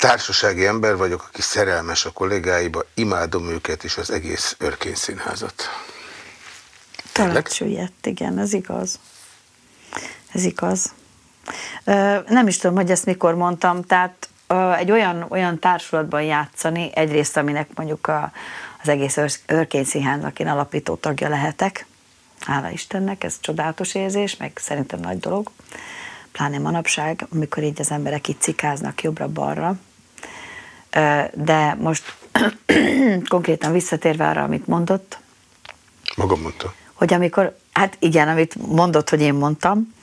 társasági ember vagyok, aki szerelmes a kollégáiba, imádom őket és az egész örkény színházat. Talán süllyedt, igen, ez igaz. Ez igaz. Nem is tudom, hogy ezt mikor mondtam, tehát egy olyan, olyan társulatban játszani, egyrészt, aminek mondjuk a, az egész Örkény Színháznak én alapító tagja lehetek, hála Istennek, ez csodálatos érzés, meg szerintem nagy dolog, pláne manapság, amikor így az emberek itt cikáznak jobbra-balra. De most konkrétan visszatérve arra, amit mondott. Maga mondta. Hogy amikor, hát igen, amit mondott, hogy én mondtam,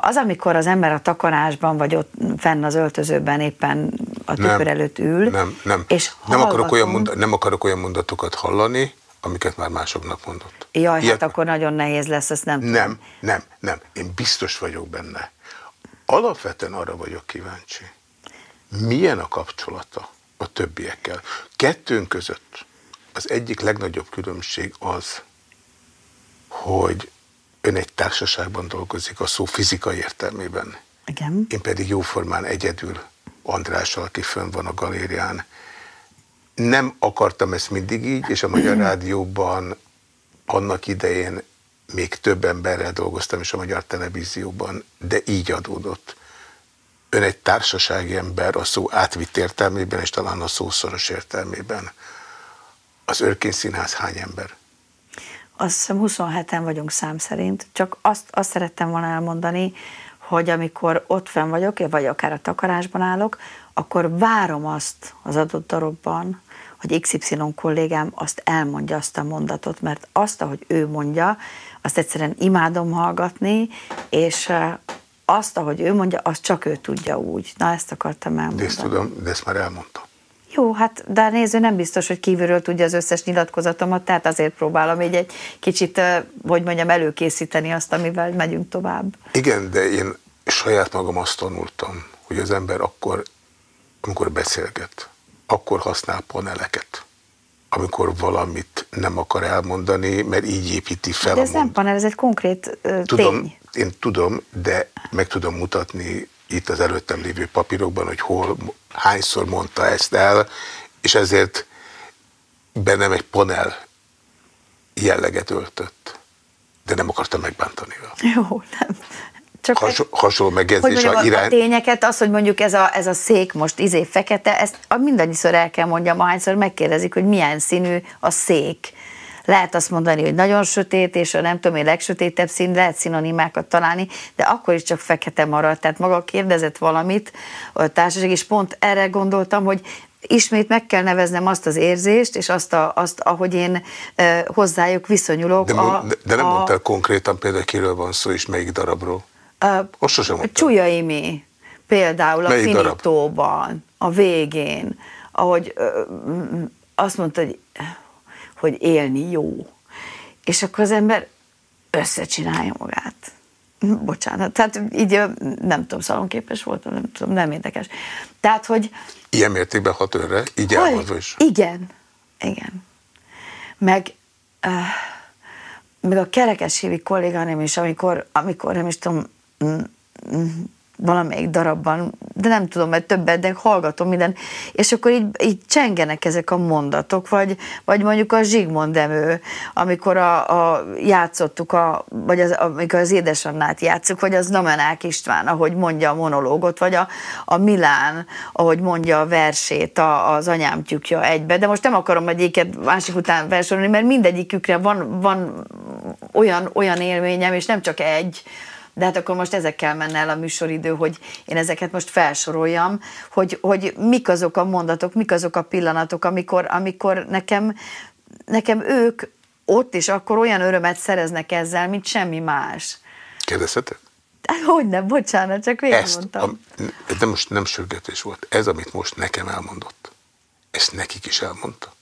az, amikor az ember a takarásban, vagy ott fenn az öltözőben éppen a tükör előtt ül, nem, nem. és nem, akarok olyan mondat, nem akarok olyan mondatokat hallani, amiket már másoknak mondott. Jaj, Ilyet... hát akkor nagyon nehéz lesz, ezt nem Nem, nem, nem. Én biztos vagyok benne. Alapvetően arra vagyok kíváncsi. Milyen a kapcsolata a többiekkel? Kettőnk között az egyik legnagyobb különbség az, hogy ön egy társaságban dolgozik a szó fizikai értelmében. Igen. Én pedig jóformán egyedül Andrással, aki fönn van a galérián. Nem akartam ezt mindig így, és a Magyar Rádióban annak idején még több emberrel dolgoztam, és a Magyar Televízióban, de így adódott. Ön egy társasági ember a szó átvitt értelmében, és talán a szószoros értelmében. Az Örkény Színház hány ember? azt hiszem 27-en vagyunk szám szerint, csak azt, azt szerettem volna elmondani, hogy amikor ott fenn vagyok, vagy akár a takarásban állok, akkor várom azt az adott darabban, hogy XY kollégám azt elmondja azt a mondatot, mert azt, ahogy ő mondja, azt egyszerűen imádom hallgatni, és azt, ahogy ő mondja, azt csak ő tudja úgy. Na, ezt akartam elmondani. De ezt tudom, de ezt már elmondtam. Jó, hát de a néző nem biztos, hogy kívülről tudja az összes nyilatkozatomat, tehát azért próbálom így egy kicsit, hogy mondjam, előkészíteni azt, amivel megyünk tovább. Igen, de én saját magam azt tanultam, hogy az ember akkor, amikor beszélget, akkor használ paneleket amikor valamit nem akar elmondani, mert így építi fel de ez a mond... nem panel, ez egy konkrét uh, tudom, tény. Én tudom, de meg tudom mutatni itt az előttem lévő papírokban, hogy hol, hányszor mondta ezt el, és ezért bennem egy panel jelleget öltött. De nem akartam megbántani Jó, nem. Csak Has, hasonló megjegyzés a irány. A tényeket, az, hogy mondjuk ez a, ez a szék most izé fekete, ezt mindannyiszor el kell mondjam, ahányszor megkérdezik, hogy milyen színű a szék lehet azt mondani, hogy nagyon sötét, és a nem tudom én legsötétebb szín, lehet szinonimákat találni, de akkor is csak fekete marad. Tehát maga kérdezett valamit a társaság, és pont erre gondoltam, hogy ismét meg kell neveznem azt az érzést, és azt, a, azt ahogy én e, hozzájuk viszonyulok. De, a, de, de nem a, mondtál konkrétan például kiről van szó, és melyik darabról? A, sosem mondtál. Csúlyaimi, például melyik a Finitóban, darab? a végén, ahogy ö, azt mondta, hogy hogy élni jó. És akkor az ember összecsinálja magát. Bocsánat, tehát így nem tudom, szalonképes voltam, nem tudom, nem érdekes. Tehát, hogy... Ilyen mértékben hat önre, így elmondva is. Igen, igen. Meg, uh, meg a kerekes hívi kolléganém is, amikor, amikor nem is tudom, mm, mm, valamelyik darabban, de nem tudom, mert többet, de hallgatom minden, és akkor így, így csengenek ezek a mondatok, vagy, vagy mondjuk a Zsigmond Demő, amikor a, a játszottuk, a, vagy az, amikor az édesannát játszuk, vagy az Namenák István, ahogy mondja a monológot, vagy a, a Milán, ahogy mondja a versét, a, az anyám tyúkja egybe, de most nem akarom egyiket másik után versolni, mert mindegyikükre van, van olyan, olyan élményem, és nem csak egy, de hát akkor most ezekkel menne el a műsoridő, hogy én ezeket most felsoroljam, hogy, hogy mik azok a mondatok, mik azok a pillanatok, amikor, amikor nekem, nekem ők ott is akkor olyan örömet szereznek ezzel, mint semmi más. Kérdezhetek? Hogy nem, bocsánat, csak végigmondtam. Ez nem most nem sürgetés volt. Ez, amit most nekem elmondott, ezt nekik is elmondta?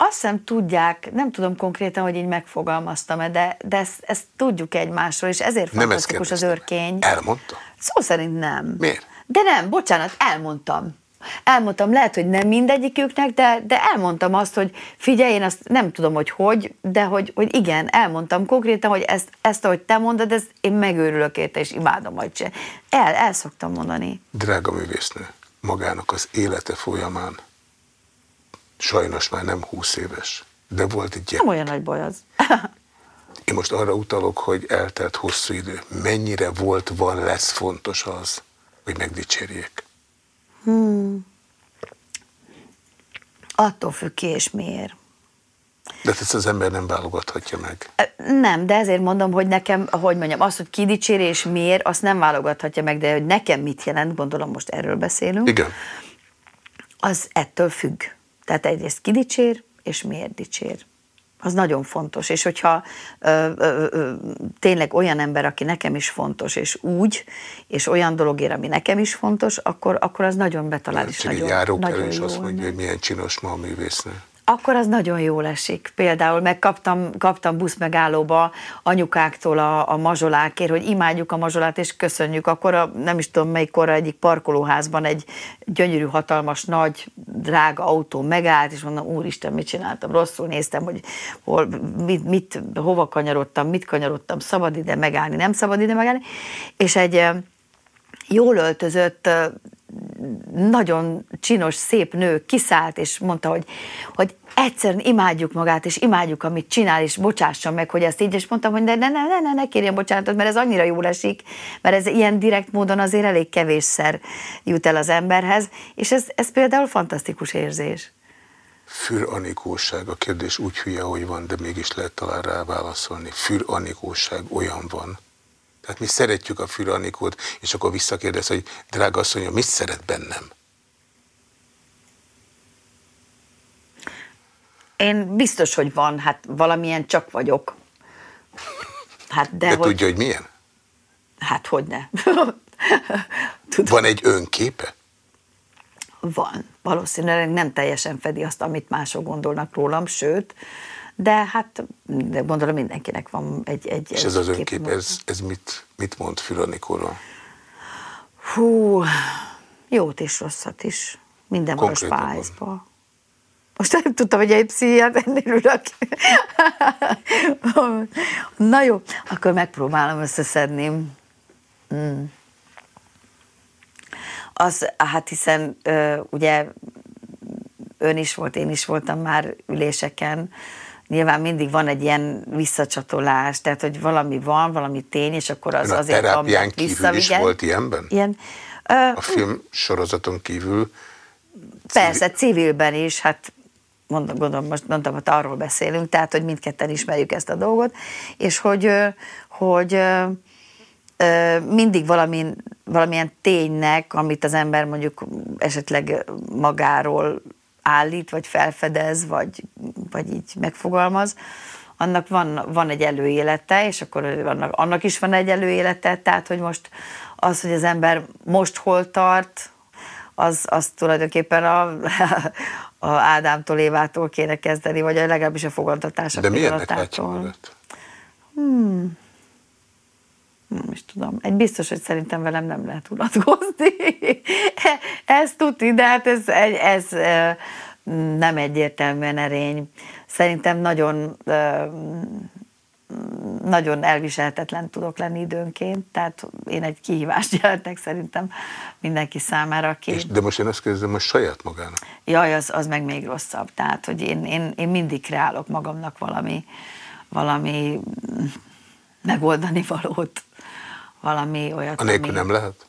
Azt hiszem tudják, nem tudom konkrétan, hogy így megfogalmaztam-e, de, de ezt, ezt tudjuk egymásról, és ezért nem fantasztikus az örkény. Elmondta? Szó szerint nem. Miért? De nem, bocsánat, elmondtam. elmondtam, lehet, hogy nem mindegyiküknek, de, de elmondtam azt, hogy figyelj, én azt nem tudom, hogy hogy, de hogy, hogy igen, elmondtam konkrétan, hogy ezt, ezt ahogy te mondod, ezt én megőrülök érte, és imádom, hogy se. El, el szoktam mondani. Drága művésznő, magának az élete folyamán, sajnos már nem húsz éves, de volt egy gyerek. Nem olyan nagy baj az. Én most arra utalok, hogy eltelt hosszú idő. Mennyire volt, van, lesz fontos az, hogy megdicsérjék? Hmm. Attól függ ki és miért. De ezt az ember nem válogathatja meg. Nem, de ezért mondom, hogy nekem, hogy mondjam, az, hogy ki dicséri és miért, azt nem válogathatja meg, de hogy nekem mit jelent, gondolom most erről beszélünk. Igen. Az ettől függ. Tehát egyrészt ki dicsér, és miért dicsér? Az nagyon fontos, és hogyha ö, ö, ö, tényleg olyan ember, aki nekem is fontos, és úgy, és olyan dologért, ami nekem is fontos, akkor, akkor az nagyon betalál, és nagyon, nagyon jó. azt mondja, hogy milyen csinos ma a művésznő akkor az nagyon jól esik. Például megkaptam kaptam buszmegállóba anyukáktól a, a mazsolákért, hogy imádjuk a mazsolát, és köszönjük. Akkor a, nem is tudom melyik korra egyik parkolóházban egy gyönyörű, hatalmas, nagy, drága autó megállt, és mondom, úristen, mit csináltam? Rosszul néztem, hogy hol, mit, mit, hova kanyarodtam, mit kanyarodtam, szabad ide megállni, nem szabad ide megállni. És egy jól öltözött nagyon csinos, szép nő kiszállt, és mondta, hogy, hogy egyszerűen imádjuk magát, és imádjuk, amit csinál, és bocsássa meg, hogy ezt így, és mondtam, hogy ne, ne, ne, ne, ne, kérjen bocsánatot, mert ez annyira jól esik, mert ez ilyen direkt módon azért elég kevésszer jut el az emberhez, és ez, ez például fantasztikus érzés. Füranikóság, a kérdés úgy hülye, hogy van, de mégis lehet talán rá válaszolni. Füranikóság olyan van, tehát mi szeretjük a füranikót, és akkor visszakérdez, hogy drága asszonyom, mit szeret bennem? Én biztos, hogy van, hát valamilyen csak vagyok. Hát de, de hogy... tudja, hogy milyen? Hát hogy ne. Van egy önképe? Van. Valószínűleg nem teljesen fedi azt, amit mások gondolnak rólam, sőt, de hát de gondolom mindenkinek van egy... egy És ez az önkép, ez, ez mit, mit mond Füranikóról? Hú, jót és rosszat is. Minden van a. Most nem tudtam, hogy egy pszichiát ennél ülök. Na jó, akkor megpróbálom összeszedni. Mm. Az, hát hiszen ugye ön is volt, én is voltam már üléseken, nyilván mindig van egy ilyen visszacsatolás, tehát hogy valami van, valami tény, és akkor az Ön azért... A terápián kívül is volt ilyenben? Ilyen, a film sorozaton kívül? Persze, civilben is, hát mondom, gondolom, most mondtam, hogy arról beszélünk, tehát, hogy mindketten ismerjük ezt a dolgot, és hogy, hogy mindig valamin, valamilyen ténynek, amit az ember mondjuk esetleg magáról állít, vagy felfedez, vagy, vagy így megfogalmaz, annak van, van egy előélete, és akkor annak, annak is van egy előélete, tehát hogy most az, hogy az ember most hol tart, az, az tulajdonképpen a, a Ádámtól, Évától kéne kezdeni, vagy legalábbis a fogadtatások De milyennek látja Hmm. Nem is tudom. Egy biztos, hogy szerintem velem nem lehet unatkozni. ez tudni, de hát ez, ez, nem egyértelműen erény. Szerintem nagyon nagyon elviselhetetlen tudok lenni időnként, tehát én egy kihívást jelentek szerintem mindenki számára. Aki... És de most én azt kérdezem, hogy saját magának? Jaj, az, az meg még rosszabb. Tehát, hogy én, én, én mindig kreálok magamnak valami, valami megoldani valót, valami olyat. Anélkül ami... nem lehet?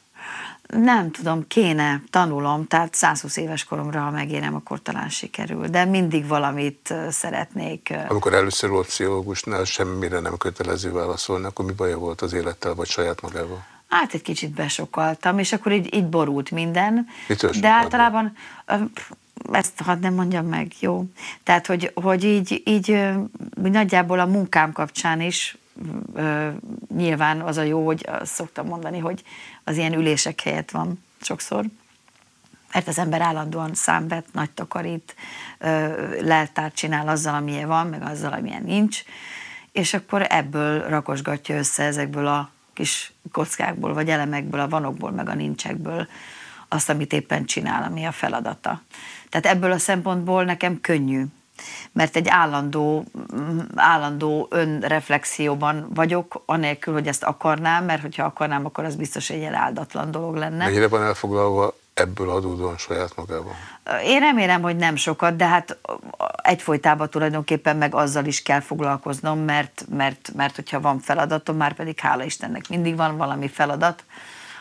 Nem tudom, kéne, tanulom, tehát 120 éves koromra, ha megérem, akkor talán sikerül, de mindig valamit szeretnék. Amikor először volt pszichológusnál, semmire nem kötelező válaszolni, akkor mi baja volt az élettel, vagy saját magával? Hát egy kicsit besokaltam, és akkor így, így borult minden. Mitől de általában, ezt hadd nem mondjam meg, jó? Tehát, hogy, hogy így, így nagyjából a munkám kapcsán is nyilván az a jó, hogy azt szoktam mondani, hogy az ilyen ülések helyett van sokszor, mert az ember állandóan számvet, nagy takarít, leltárt csinál azzal, amilyen van, meg azzal, amilyen nincs, és akkor ebből rakosgatja össze ezekből a kis kockákból, vagy elemekből, a vanokból, meg a nincsekből azt, amit éppen csinál, ami a feladata. Tehát ebből a szempontból nekem könnyű, mert egy állandó, állandó önreflexióban vagyok, anélkül, hogy ezt akarnám, mert hogyha akarnám, akkor az biztos egy áldatlan dolog lenne. Mennyire van elfoglalva ebből adódóan saját magában? Én remélem, hogy nem sokat, de hát egyfolytában tulajdonképpen meg azzal is kell foglalkoznom, mert, mert, mert hogyha van feladatom, már pedig hála Istennek mindig van valami feladat,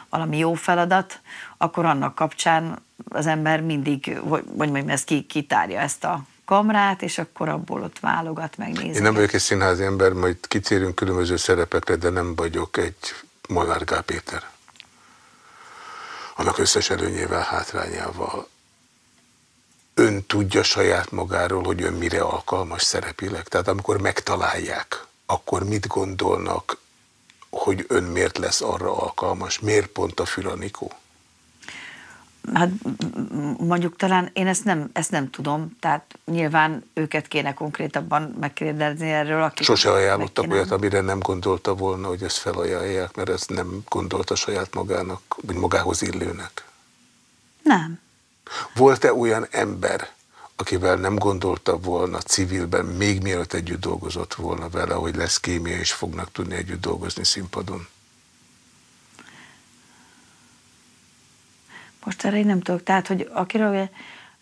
valami jó feladat, akkor annak kapcsán az ember mindig, hogy mondjam, ez ki, kitárja ezt a kamrát, és akkor abból ott válogat, megnézi. Én nem vagyok egy színházi ember, majd kicérünk különböző szerepekre, de nem vagyok egy Molnár Gál Péter. Annak összes előnyével, hátrányával. Ön tudja saját magáról, hogy ön mire alkalmas szerepileg? Tehát amikor megtalálják, akkor mit gondolnak, hogy ön miért lesz arra alkalmas? Miért pont a Füranikó? Hát mondjuk talán én ezt nem, ezt nem tudom, tehát nyilván őket kéne konkrétabban megkérdezni erről. Akik Sose ajánlottak kéne... olyat, amire nem gondolta volna, hogy ezt felajánlják, mert ezt nem gondolta saját magának, vagy magához illőnek. Nem. Volt-e olyan ember, akivel nem gondolta volna civilben, még mielőtt együtt dolgozott volna vele, hogy lesz kémia, és fognak tudni együtt dolgozni színpadon? Most erre én nem tudok. Tehát, hogy akiről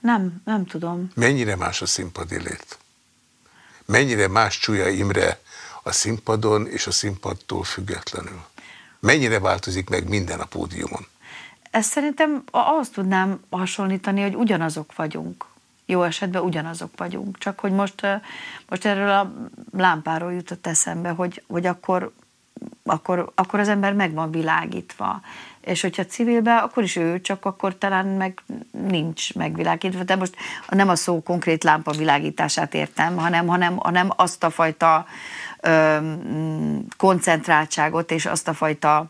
nem, nem tudom. Mennyire más a színpadi lét? Mennyire más Csúlya Imre a színpadon és a színpadtól függetlenül? Mennyire változik meg minden a pódiumon? Ezt szerintem ahhoz tudnám hasonlítani, hogy ugyanazok vagyunk. Jó esetben ugyanazok vagyunk. Csak hogy most, most erről a lámpáról jutott eszembe, hogy, hogy akkor, akkor, akkor az ember meg van világítva és hogyha civilbe, akkor is ő, csak akkor talán meg nincs megvilágítva. De most nem a szó konkrét lámpa világítását értem, hanem, hanem, hanem azt a fajta ö, koncentráltságot és azt a fajta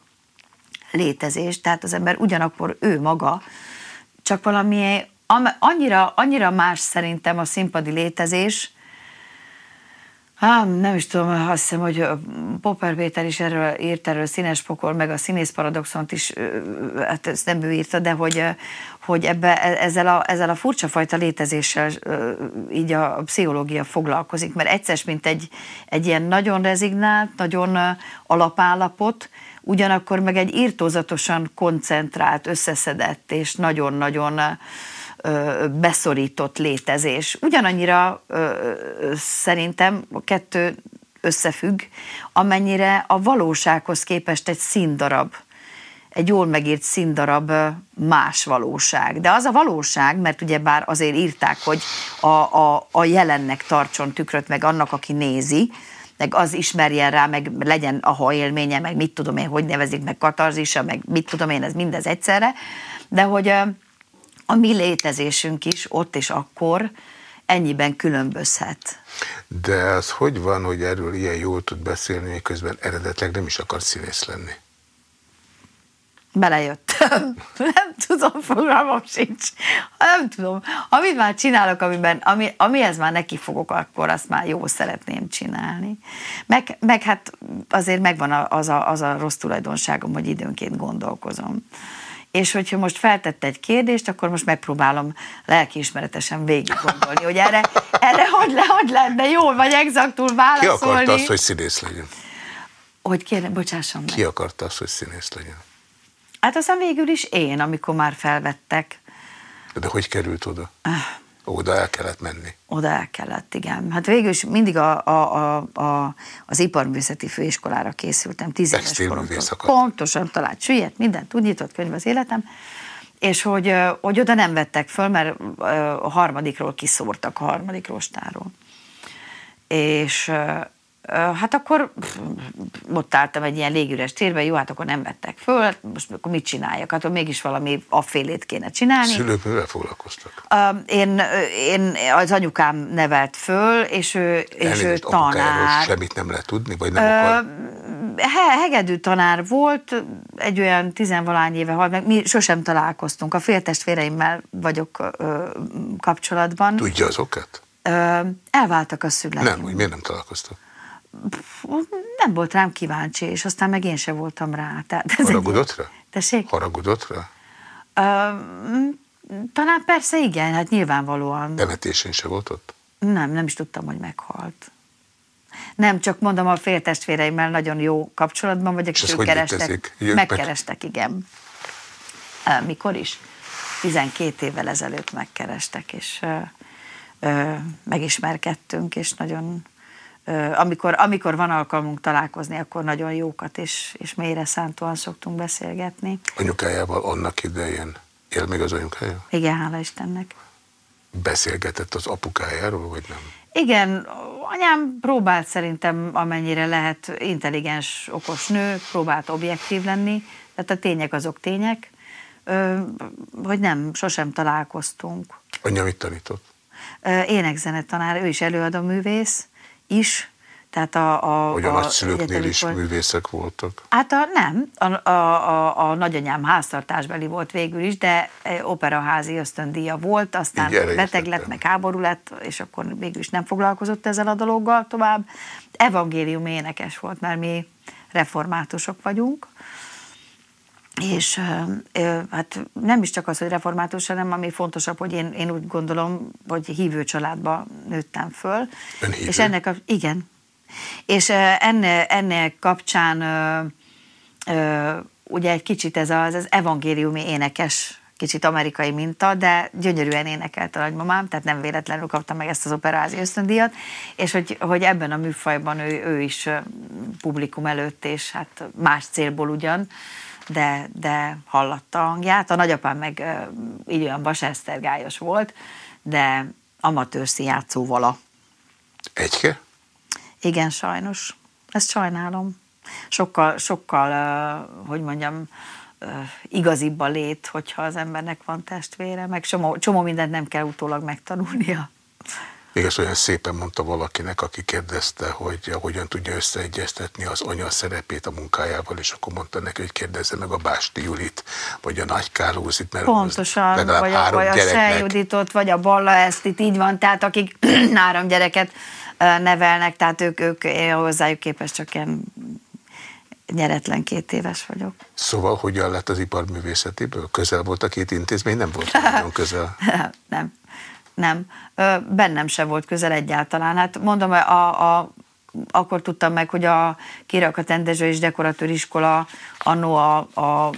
létezést, tehát az ember ugyanakkor ő maga, csak valami annyira, annyira más szerintem a színpadi létezés, Há, nem is tudom, azt hiszem, hogy Popper Péter is erről írt, erről Színes Pokol, meg a Színész Paradoxont is, hát ezt nem ő írta, de hogy, hogy ebbe, e, ezzel, a, ezzel a furcsa fajta létezéssel így a pszichológia foglalkozik, mert egyszer, mint egy, egy ilyen nagyon rezignált, nagyon alapállapot, ugyanakkor meg egy írtózatosan koncentrált, összeszedett és nagyon-nagyon beszorított létezés. Ugyanannyira szerintem a kettő összefügg, amennyire a valósághoz képest egy színdarab, egy jól megírt színdarab más valóság. De az a valóság, mert ugye bár azért írták, hogy a, a, a jelennek tartson tükröt, meg annak, aki nézi, meg az ismerjen rá, meg legyen a élménye, meg mit tudom én, hogy nevezik, meg katarzisa, meg mit tudom én, ez mindez egyszerre, de hogy a mi létezésünk is ott és akkor ennyiben különbözhet. De az hogy van, hogy erről ilyen jól tud beszélni, miközben eredetleg nem is akar színész lenni? Belejött. nem tudom, fogalmam sincs. Nem tudom. Amit már csinálok, amiben, ami, amihez már neki fogok, akkor azt már jó szeretném csinálni. Meg, meg hát azért megvan az a, az a rossz tulajdonságom, hogy időnként gondolkozom és hogyha most feltette egy kérdést, akkor most megpróbálom lelkiismeretesen végig gondolni, hogy erre, erre hogy, le, hogy lehetne jól vagy exaktul válaszolni. Ki akarta azt, hogy színész legyen? Hogy kérem, bocsássam meg. Ki akarta azt, hogy színész legyen? Hát aztán végül is én, amikor már felvettek. De hogy került oda? Oda el kellett menni. Oda el kellett, igen. Hát végül is mindig a, a, a, a, az iparművészeti főiskolára készültem, tíz éves koromtól. Pontosan talált sülyet, mindent úgy nyitott könyv az életem, és hogy, hogy oda nem vettek föl, mert a harmadikról kiszórtak, a harmadik rostáról. És Hát akkor ott álltam egy ilyen légüres térben, jó, hát akkor nem vettek föl, most akkor mit csináljak? Hát mégis valami affélét kéne csinálni. Szülők mivel foglalkoztak? Én, én, az anyukám nevelt föl, és ő, és ő tanár. semmit nem lehet tudni, vagy nem akar? He, hegedű tanár volt, egy olyan tizenvalány éve halt meg, mi sosem találkoztunk, a féltestvéreimmel vagyok ö, kapcsolatban. Tudja az okat? Ö, elváltak a szüleim. Nem, hogy miért nem találkoztak? Nem volt rám kíváncsi, és aztán meg én se voltam rá. Tehát ez Haragudott egy... rá? Tessék? Haragudott rá? talán persze igen, hát nyilvánvalóan. Temetésén se volt ott? Nem, nem is tudtam, hogy meghalt. Nem, csak mondom, a féltestvéreimmel nagyon jó kapcsolatban vagyok, és, és ők kerestek. Megkerestek, meg... igen. Mikor is? 12 évvel ezelőtt megkerestek, és ö, megismerkedtünk, és nagyon amikor, amikor van alkalmunk találkozni, akkor nagyon jókat és, és mélyre szántóan szoktunk beszélgetni. Anyukájával annak idején él még az anyukája? Igen, hála Istennek. Beszélgetett az apukájáról, vagy nem? Igen, anyám próbált szerintem amennyire lehet intelligens, okos nő, próbált objektív lenni, tehát a tények azok tények, hogy nem, sosem találkoztunk. Anya mit tanított? Énekzenetanár, ő is előadó művész is, tehát a, a, hogy a, a nagyszülőknél is művészek voltak? Hát a, nem, a, a, a, a nagyanyám háztartásbeli volt végül is, de operaházi ösztöndíja volt, aztán beteg lett, meg háború lett, és akkor végül is nem foglalkozott ezzel a dologgal tovább. Evangélium énekes volt, mert mi reformátusok vagyunk, és hát nem is csak az, hogy református, hanem ami fontosabb, hogy én, én úgy gondolom, hogy hívő családba nőttem föl. Ön hívő? És ennek a, igen. És enne, ennek kapcsán ugye egy kicsit ez az, az evangéliumi énekes kicsit amerikai minta, de gyönyörűen énekelt a nagymamám, tehát nem véletlenül kaptam meg ezt az operázi ösztöndíjat, és hogy, hogy ebben a műfajban ő, ő is publikum előtt, és hát más célból ugyan, de, de hallatta a hangját. A nagyapám meg így olyan vasesztergályos volt, de amatőr színjátszó vala. Egyke? Igen, sajnos. Ezt sajnálom. Sokkal, sokkal, hogy mondjam, igazibb a lét, hogyha az embernek van testvére, meg csomó, csomó mindent nem kell utólag megtanulnia. Még ezt olyan szépen mondta valakinek, aki kérdezte, hogy hogyan tudja összeegyeztetni az anya szerepét a munkájával, és akkor mondta neki, hogy kérdezze meg a Básti Julit, vagy a Nagy Kálózit, mert Pontosan, vagy a, vagy a Szeljuditot, vagy a Balla Esztit, így van, tehát akik három gyereket nevelnek, tehát ők, ők hozzájuk képest csak ilyen nyeretlen két éves vagyok. Szóval hogyan lett az iparművészetéből? Közel volt a két intézmény? Nem volt nagyon közel? nem nem. Bennem se volt közel egyáltalán. Hát mondom, a, a, akkor tudtam meg, hogy a Kirakat Endezső és Dekoratőr iskola annó a, a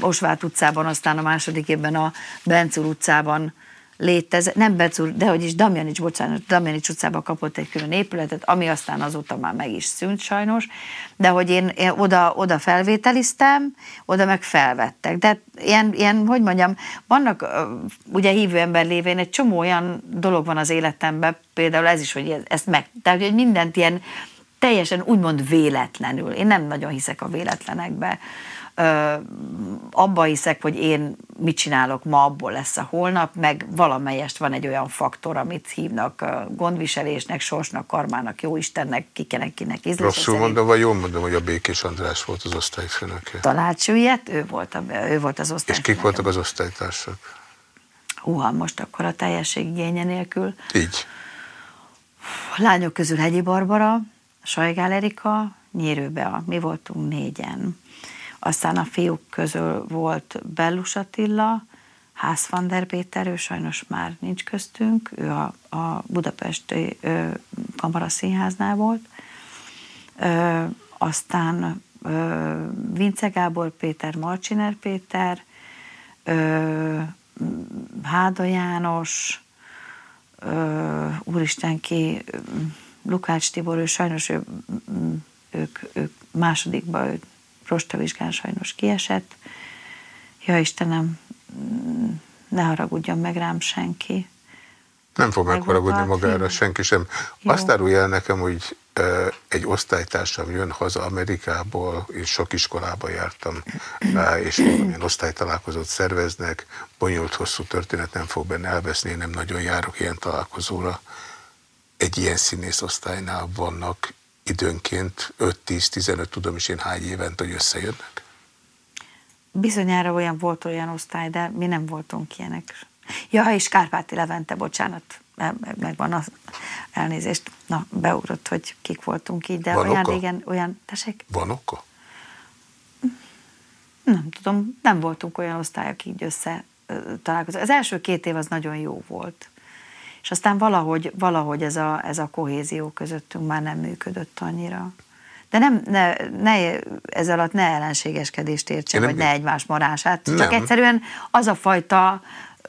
Osvát utcában, aztán a második évben a Bencúr utcában létezett, nem Becur, de hogy is Damjanics, bocsánat, Damjanics utcában kapott egy külön épületet, ami aztán azóta már meg is szűnt sajnos, de hogy én, én oda, oda felvételiztem, oda meg felvettek. De ilyen, ilyen, hogy mondjam, vannak ugye hívő ember lévén egy csomó olyan dolog van az életemben, például ez is, hogy ezt meg, tehát hogy mindent ilyen teljesen úgymond véletlenül. Én nem nagyon hiszek a véletlenekbe abba hiszek, hogy én mit csinálok ma, abból lesz a holnap, meg valamelyest van egy olyan faktor, amit hívnak gondviselésnek, sorsnak, karmának, jó Istennek, kikinek, kinek ízlése Rosszul mondom, vagy jól mondom, hogy a Békés András volt az osztályfőnöke? Talált ilyet, ő volt, a, ő volt az osztályfőnök. És kik voltak az osztálytársak? Húha, most akkor a teljesség igénye nélkül. Így. A lányok közül Hegyi Barbara, Sajgál Erika, Nyírőbe, mi voltunk négyen. Aztán a fiúk közül volt Bellus Attila, Ház van der Péter, ő sajnos már nincs köztünk, ő a, a Budapesti ö, Kamaraszínháznál volt. Ö, aztán ö, Vince Gábor Péter, Marcsiner Péter, ö, Háda János, ö, úristen ki, Lukács Tibor, ő sajnos ő, ők, ők másodikba őt prostavizsgán sajnos kiesett. Ja Istenem, ne haragudjon meg rám senki. Nem fog megharagudni magára senki sem. Jó. Azt árulja el nekem, hogy egy osztálytársam jön haza Amerikából, és sok iskolába jártam, és valamilyen osztálytalálkozót szerveznek, bonyolult hosszú történet nem fog benne elveszni, én nem nagyon járok ilyen találkozóra. Egy ilyen színész osztálynál vannak időnként 5-10-15, tudom is én hány évent, hogy összejönnek? Bizonyára olyan volt olyan osztály, de mi nem voltunk ilyenek. Ja, és Kárpáti Levente, bocsánat, megvan az elnézést. Na, beugrott, hogy kik voltunk így, de Van olyan oka? régen, olyan, tessék? Van oka? Nem tudom, nem voltunk olyan osztályok így össze találkozó. Az első két év az nagyon jó volt. És aztán valahogy, valahogy ez, a, ez a kohézió közöttünk már nem működött annyira. De nem, ne, ne, ez alatt ne ellenségeskedést értse, vagy ne egymás marását. Nem. Csak egyszerűen az a fajta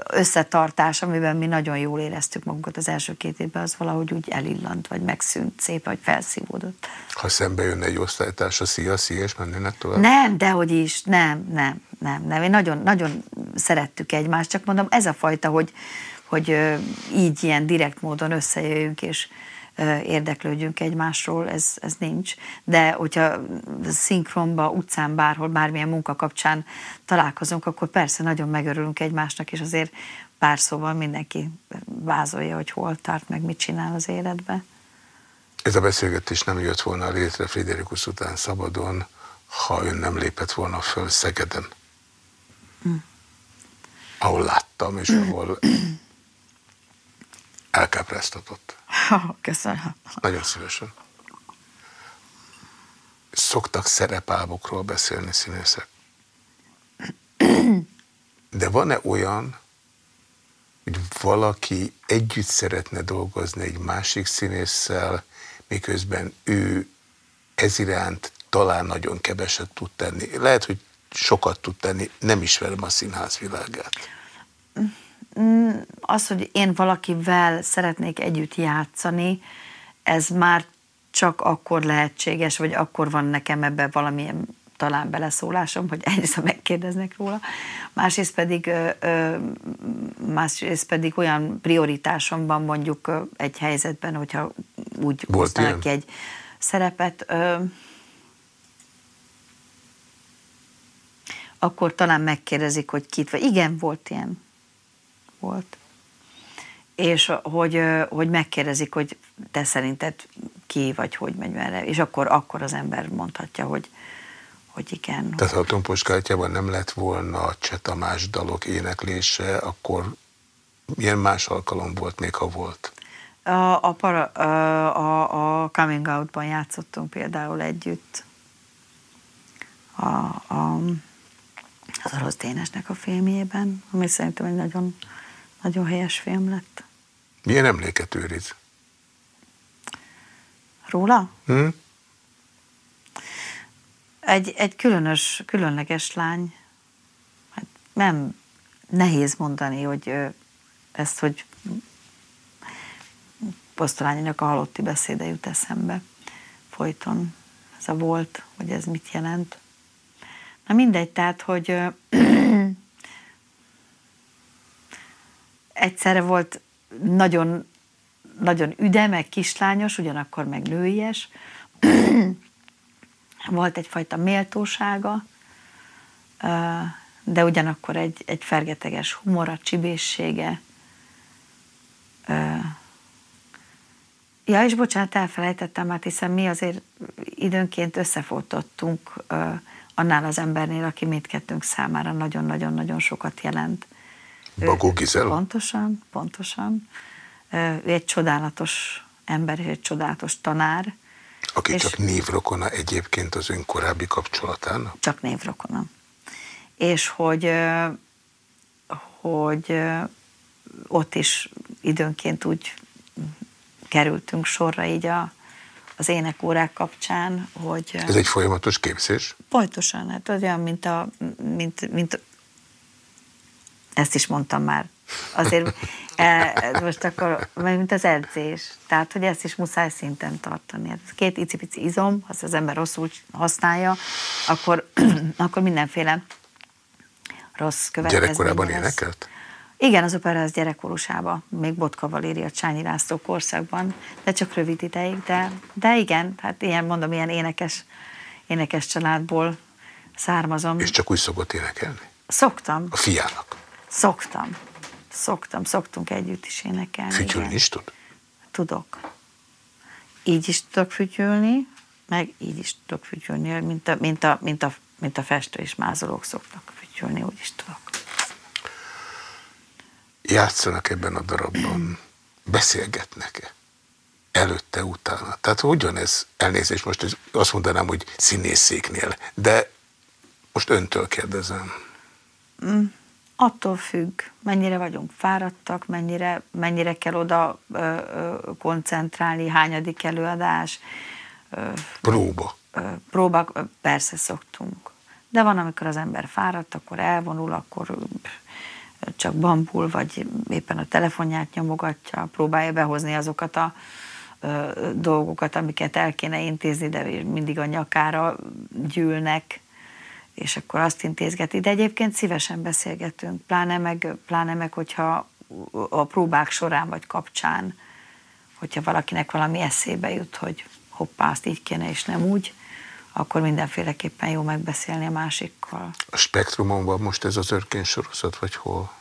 összetartás, amiben mi nagyon jól éreztük magunkat az első két évben, az valahogy úgy elillant, vagy megszűnt szép, vagy felszívódott. Ha szembe jönne egy osztálytársa, szia, szia, és mennének tovább? Nem, dehogy is, nem, nem, nem, nem. Én nagyon, nagyon szerettük egymást, csak mondom, ez a fajta, hogy, hogy így ilyen direkt módon összejöjjünk, és érdeklődjünk egymásról, ez, ez nincs. De hogyha szinkronba, utcán, bárhol, bármilyen munka kapcsán találkozunk, akkor persze nagyon megörülünk egymásnak, és azért pár szóval mindenki vázolja, hogy hol tart, meg mit csinál az életbe. Ez a beszélgetés nem jött volna létre Friderikus után szabadon, ha ön nem lépett volna föl Szegeden. Mm. Ahol láttam, és ahol elkápráztatott. Köszönöm. Nagyon szívesen. Szoktak szerepálmokról beszélni színészek. De van-e olyan, hogy valaki együtt szeretne dolgozni egy másik színésszel, miközben ő ez iránt talán nagyon keveset tud tenni. Lehet, hogy sokat tud tenni, nem ismerem a színház világát. Mm, az, hogy én valakivel szeretnék együtt játszani, ez már csak akkor lehetséges, vagy akkor van nekem ebben valamilyen talán beleszólásom, hogy egyrészt megkérdeznek róla, másrészt pedig, másrészt pedig olyan prioritásomban mondjuk egy helyzetben, hogyha úgy hoztanak ki egy szerepet, akkor talán megkérdezik, hogy kit, vagy igen, volt ilyen volt. És hogy, hogy megkérdezik, hogy te szerinted ki vagy hogy megy merre, és akkor, akkor az ember mondhatja, hogy, hogy igen. Tehát ha a Tompos kártyában nem lett volna Cseh Tamás dalok éneklése, akkor milyen más alkalom volt, még ha volt? A, a, para, a, a Coming Out-ban játszottunk például együtt. A, a, az orosz Dénesnek a filmjében, ami szerintem egy nagyon nagyon helyes film lett. Milyen emléket őriz? Róla? Hm? Egy, egy különös, különleges lány. Hát nem nehéz mondani, hogy ezt, hogy posztolánynak a halotti beszéde jut eszembe folyton. Ez a volt, hogy ez mit jelent. Na mindegy, tehát, hogy egyszerre volt nagyon, nagyon üde, meg kislányos, ugyanakkor meg nőies. volt egyfajta méltósága, de ugyanakkor egy, egy fergeteges humora, csibészsége. Ja, és bocsánat, elfelejtettem, mert hiszen mi azért időnként összefotottunk annál az embernél, aki mindkettőnk számára nagyon-nagyon-nagyon sokat jelent. Bagó Gizel? Pontosan, pontosan. Ő egy csodálatos ember és egy csodálatos tanár. Aki és csak névrokona egyébként az ön korábbi kapcsolatán? Csak névrokona. És hogy, hogy ott is időnként úgy kerültünk sorra így a, az énekórák kapcsán, hogy... Ez egy folyamatos képzés? Pontosan, hát olyan, mint, a, mint, mint ezt is mondtam már. Azért e, most akkor, mint az edzés. Tehát, hogy ezt is muszáj szinten tartani. Hát két icipici izom, ha az ember rosszul használja, akkor, akkor mindenféle rossz következménye Gyerekkorában énekelt? Igen, az opera az gyerekkorúsába, még Botka Valéria Csányi László korszakban, de csak rövid ideig, de, de igen, hát ilyen mondom, ilyen énekes, énekes családból származom. És csak úgy szokott énekelni? Szoktam. A fiának? Szoktam. Szoktam, szoktunk együtt is énekelni. Fütyülni is tud? Tudok. Így is tudok fütyülni, meg így is tudok fütyülni, mint a, mint a, mint a, mint a festő és mázolók szoktak fütyülni, úgy is tudok. Játszanak ebben a darabban, beszélgetnek-e? Előtte, utána. Tehát hogyan ez, elnézést most azt mondanám, hogy színészéknél, de Most öntől kérdezem. Mm, attól függ, mennyire vagyunk fáradtak, mennyire, mennyire kell oda ö, ö, koncentrálni, hányadik előadás. Ö, Próba. Ö, próba, persze szoktunk. De van, amikor az ember fáradt, akkor elvonul, akkor csak bambul, vagy éppen a telefonját nyomogatja, próbálja behozni azokat a ö, dolgokat, amiket el kéne intézni, de mindig a nyakára gyűlnek, és akkor azt intézgeti. De egyébként szívesen beszélgetünk, pláne meg, pláne meg hogyha a próbák során vagy kapcsán, hogyha valakinek valami eszébe jut, hogy hoppá, azt így kéne, és nem úgy, akkor mindenféleképpen jó megbeszélni a másikkal. A spektrumon van most ez az örkény sorozat, vagy hol?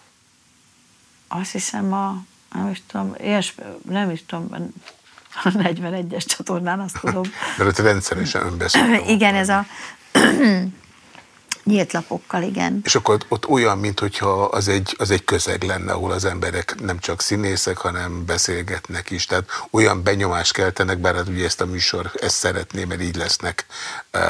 Azt hiszem a, nem is tudom, ilyes, nem is tudom, a 41-es csatornán, azt tudom. Mert ott rendszeresen önbeszéltem. Igen, ez a Nyílt lapokkal, igen. És akkor ott olyan, mintha az egy, az egy közeg lenne, ahol az emberek nem csak színészek, hanem beszélgetnek is. Tehát olyan benyomást keltenek, bár hát ugye ezt a műsor ezt szeretné, mert így lesznek uh,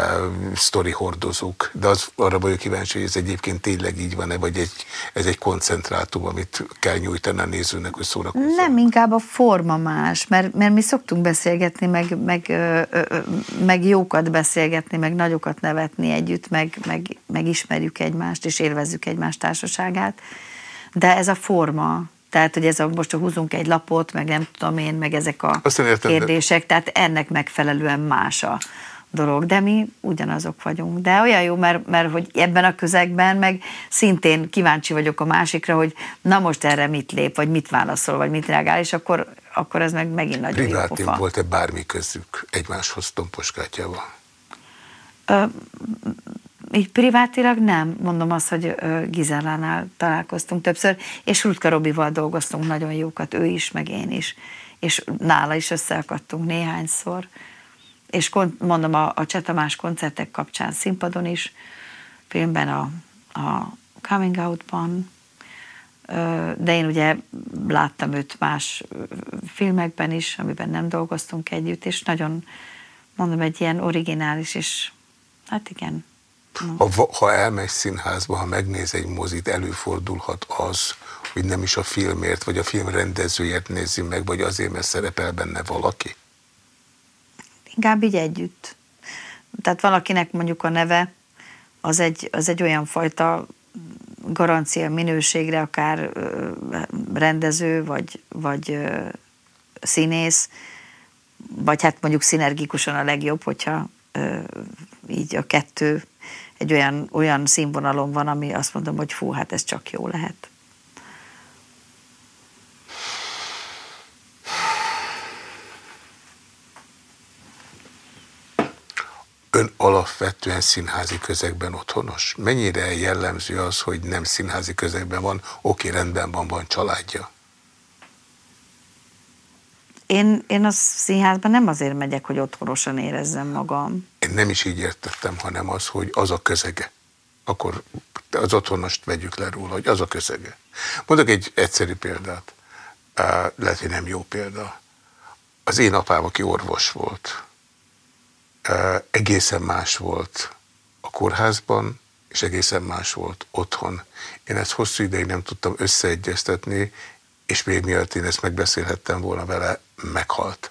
sztori hordozók. De az, arra vagyok kíváncsi, hogy ez egyébként tényleg így van-e, vagy egy, ez egy koncentrátum, amit kell nyújtani a nézőnek, hogy szórakozzon. Nem, inkább a forma más, mert, mert mi szoktunk beszélgetni, meg, meg, ö, ö, meg jókat beszélgetni, meg nagyokat nevetni együtt, meg, meg megismerjük egymást, és élvezzük egymás társaságát, de ez a forma, tehát, hogy ez a, most húzunk egy lapot, meg nem tudom én, meg ezek a értem, kérdések, tehát ennek megfelelően más a dolog, de mi ugyanazok vagyunk. De olyan jó, mert, mert hogy ebben a közegben meg szintén kíváncsi vagyok a másikra, hogy na most erre mit lép, vagy mit válaszol, vagy mit reagál, és akkor, akkor ez meg megint nagyon Privátin jó volt-e bármi közük egymáshoz tomposkátjával? Így privátilag nem, mondom azt, hogy Gizellánál találkoztunk többször, és Rutka Robival dolgoztunk nagyon jókat, ő is, meg én is, és nála is összeakadtunk néhányszor, és mondom, a, a Csetamás koncertek kapcsán színpadon is, filmben a, a Coming Out-ban, de én ugye láttam őt más filmekben is, amiben nem dolgoztunk együtt, és nagyon, mondom, egy ilyen originális, és hát igen, ha, ha elmegy színházba, ha megnéz egy mozit, előfordulhat az, hogy nem is a filmért, vagy a film rendezőjét nézi meg, vagy azért, mert szerepel benne valaki? Inkább így együtt. Tehát valakinek mondjuk a neve, az egy, az egy olyan fajta garancia minőségre, akár rendező, vagy, vagy színész, vagy hát mondjuk szinergikusan a legjobb, hogyha így a kettő egy olyan, olyan színvonalon van, ami azt mondom, hogy fú, hát ez csak jó lehet. Ön alapvetően színházi közegben otthonos? Mennyire jellemző az, hogy nem színházi közegben van, oké, rendben van, van családja? Én, én a színházban nem azért megyek, hogy otthonosan érezzem magam. Én nem is így értettem, hanem az, hogy az a közege. Akkor az otthonost vegyük le róla, hogy az a közege. Mondok egy egyszerű példát. Lehet, hogy nem jó példa. Az én apám, aki orvos volt, egészen más volt a kórházban, és egészen más volt otthon. Én ezt hosszú ideig nem tudtam összeegyeztetni, és még mielőtt én ezt megbeszélhettem volna vele, meghalt.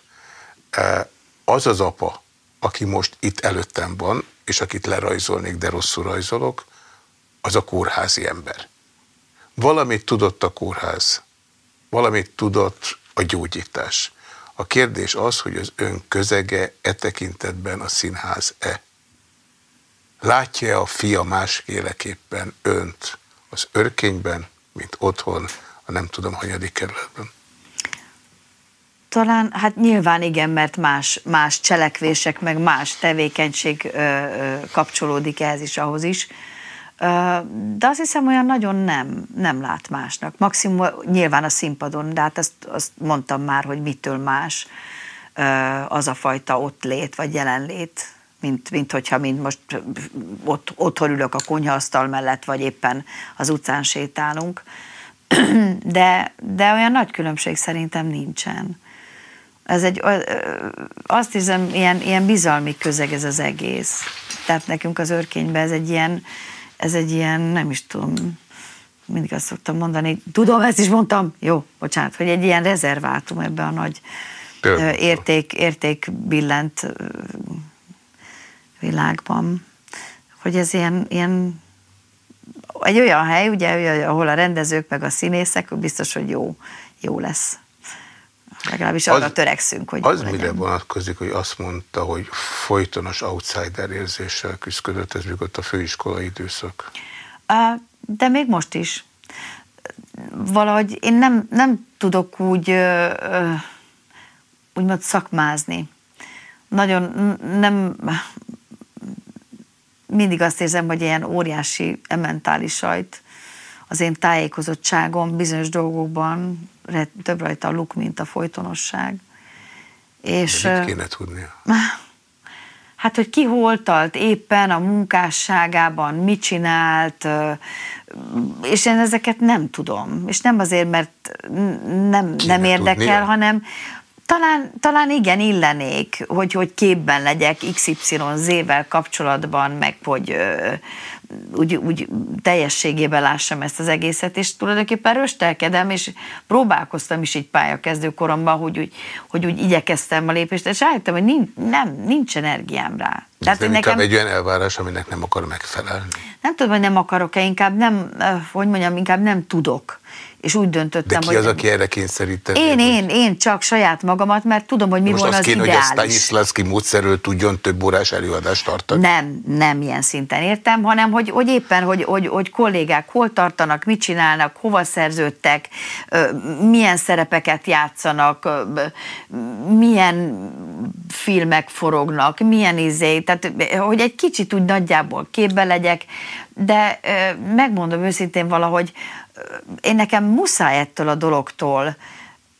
E, az az apa, aki most itt előttem van, és akit lerajzolnék, de rosszul rajzolok, az a kórházi ember. Valamit tudott a kórház, valamit tudott a gyógyítás. A kérdés az, hogy az ön közege e tekintetben a színház-e. Látja a fia másféleképpen önt az örkényben, mint otthon, a nem tudom, hanyadik kerületben? Talán, hát nyilván igen, mert más, más cselekvések, meg más tevékenység ö, ö, kapcsolódik ehhez is, ahhoz is. Ö, de azt hiszem, olyan nagyon nem, nem lát másnak. Maximum nyilván a színpadon, de hát azt, azt mondtam már, hogy mitől más ö, az a fajta ott lét, vagy jelenlét, mint, mint hogyha mint most ott, otthon ülök a konyhaasztal mellett, vagy éppen az utcán sétálunk. De, de olyan nagy különbség szerintem nincsen. Ez egy, azt hiszem, ilyen, ilyen bizalmi közeg ez az egész. tehát nekünk az örkényben ez egy ilyen, ez egy ilyen, nem is tudom, mindig azt szoktam mondani, tudom, ezt is mondtam, jó, bocsánat, hogy egy ilyen rezervátum ebben a nagy Például. érték, érték billent világban, hogy ez ilyen, ilyen egy olyan hely, ugye, ahol a rendezők meg a színészek, biztos, hogy jó, jó lesz. Legalábbis az, arra törekszünk, hogy Az mire vonatkozik, hogy azt mondta, hogy folytonos outsider érzéssel küzdött, ez mikor a főiskolai időszak? De még most is. Valahogy én nem, nem tudok úgy úgymond szakmázni. Nagyon nem, mindig azt érzem, hogy ilyen óriási mentális sajt az én tájékozottságom bizonyos dolgokban több rajta a luk, mint a folytonosság. És, De mit kéne tudnia? Hát, hogy ki hol éppen a munkásságában, mit csinált, és én ezeket nem tudom. És nem azért, mert nem, nem érdekel, tudnia? hanem, talán, talán igen, illenék, hogy, hogy képben legyek XYZ-vel kapcsolatban, meg hogy ö, úgy, úgy teljességében lássam ezt az egészet, és tulajdonképpen röstelkedem, és próbálkoztam is így pályakezdő koromban, hogy úgy, hogy úgy igyekeztem a lépést, és rájöttem, hogy nincs, nem, nincs energiám rá. Tehát, hogy nekem egy olyan elvárás, aminek nem akar megfelelni. Nem tudom, hogy nem akarok-e, inkább nem, hogy mondjam, inkább nem tudok és úgy döntöttem, De ki az, hogy... aki erre kényszerített? Én, én, én csak saját magamat, mert tudom, hogy mi volna az kéne, ideális. hogy a Stanislavski módszerről tudjon több órás előadást tartani? Nem, nem ilyen szinten értem, hanem hogy, hogy éppen, hogy, hogy, hogy kollégák hol tartanak, mit csinálnak, hova szerződtek, milyen szerepeket játszanak, milyen filmek forognak, milyen izé, tehát hogy egy kicsit úgy nagyjából képbe legyek, de megmondom őszintén valahogy, én nekem muszáj ettől a dologtól,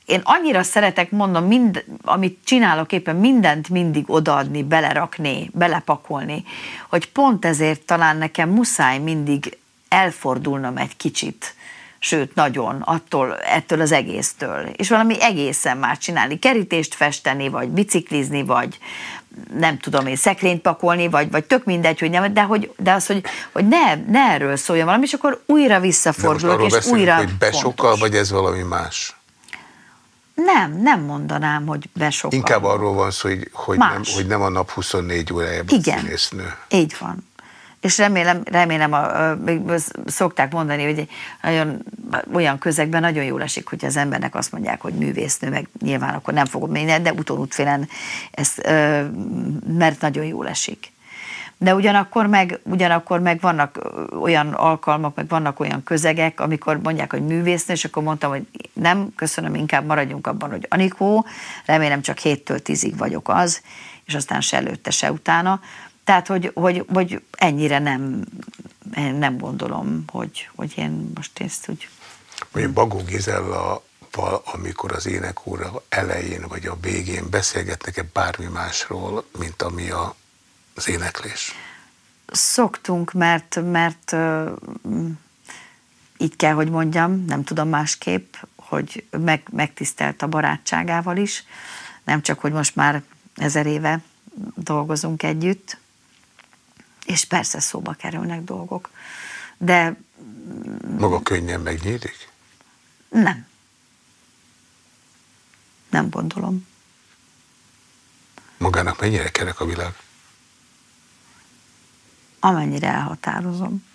én annyira szeretek, mondom, mind, amit csinálok éppen, mindent mindig odaadni, belerakni, belepakolni, hogy pont ezért talán nekem muszáj mindig elfordulnom egy kicsit, sőt, nagyon attól, ettől az egésztől, és valami egészen már csinálni, kerítést festeni, vagy biciklizni, vagy, nem tudom én, szekrényt pakolni, vagy, vagy tök mindegy, hogy nem, de, hogy, de az, hogy, hogy ne, ne erről szóljon valami, és akkor újra visszafordulok, és újra hogy besokkal, vagy ez valami más? Nem, nem mondanám, hogy besokkal. Inkább arról van szó, hogy, hogy, nem, hogy nem a nap 24 órájában Igen, színésznő. így van és remélem, remélem a, a, szokták mondani, hogy nagyon, olyan közegben nagyon jól esik, hogy az embernek azt mondják, hogy művésznő, meg nyilván akkor nem fogom menni, de utónútfélen ezt, mert nagyon jól esik. De ugyanakkor meg, ugyanakkor meg vannak olyan alkalmak, meg vannak olyan közegek, amikor mondják, hogy művésznő, és akkor mondtam, hogy nem, köszönöm, inkább maradjunk abban, hogy Anikó, remélem csak héttől tízig vagyok az, és aztán se előtte, se utána, tehát, hogy, hogy, hogy ennyire nem, nem gondolom, hogy, hogy én most ezt úgy... Mondjuk Bagó Gizella amikor az énekóra elején vagy a végén beszélgetnek-e bármi másról, mint ami a, az éneklés? Szoktunk, mert, mert uh, így kell, hogy mondjam, nem tudom másképp, hogy meg, megtisztelt a barátságával is, nem csak, hogy most már ezer éve dolgozunk együtt, és persze szóba kerülnek dolgok. De... Maga könnyen megnyílik? Nem. Nem gondolom. Magának mennyire kerek a világ? Amennyire elhatározom.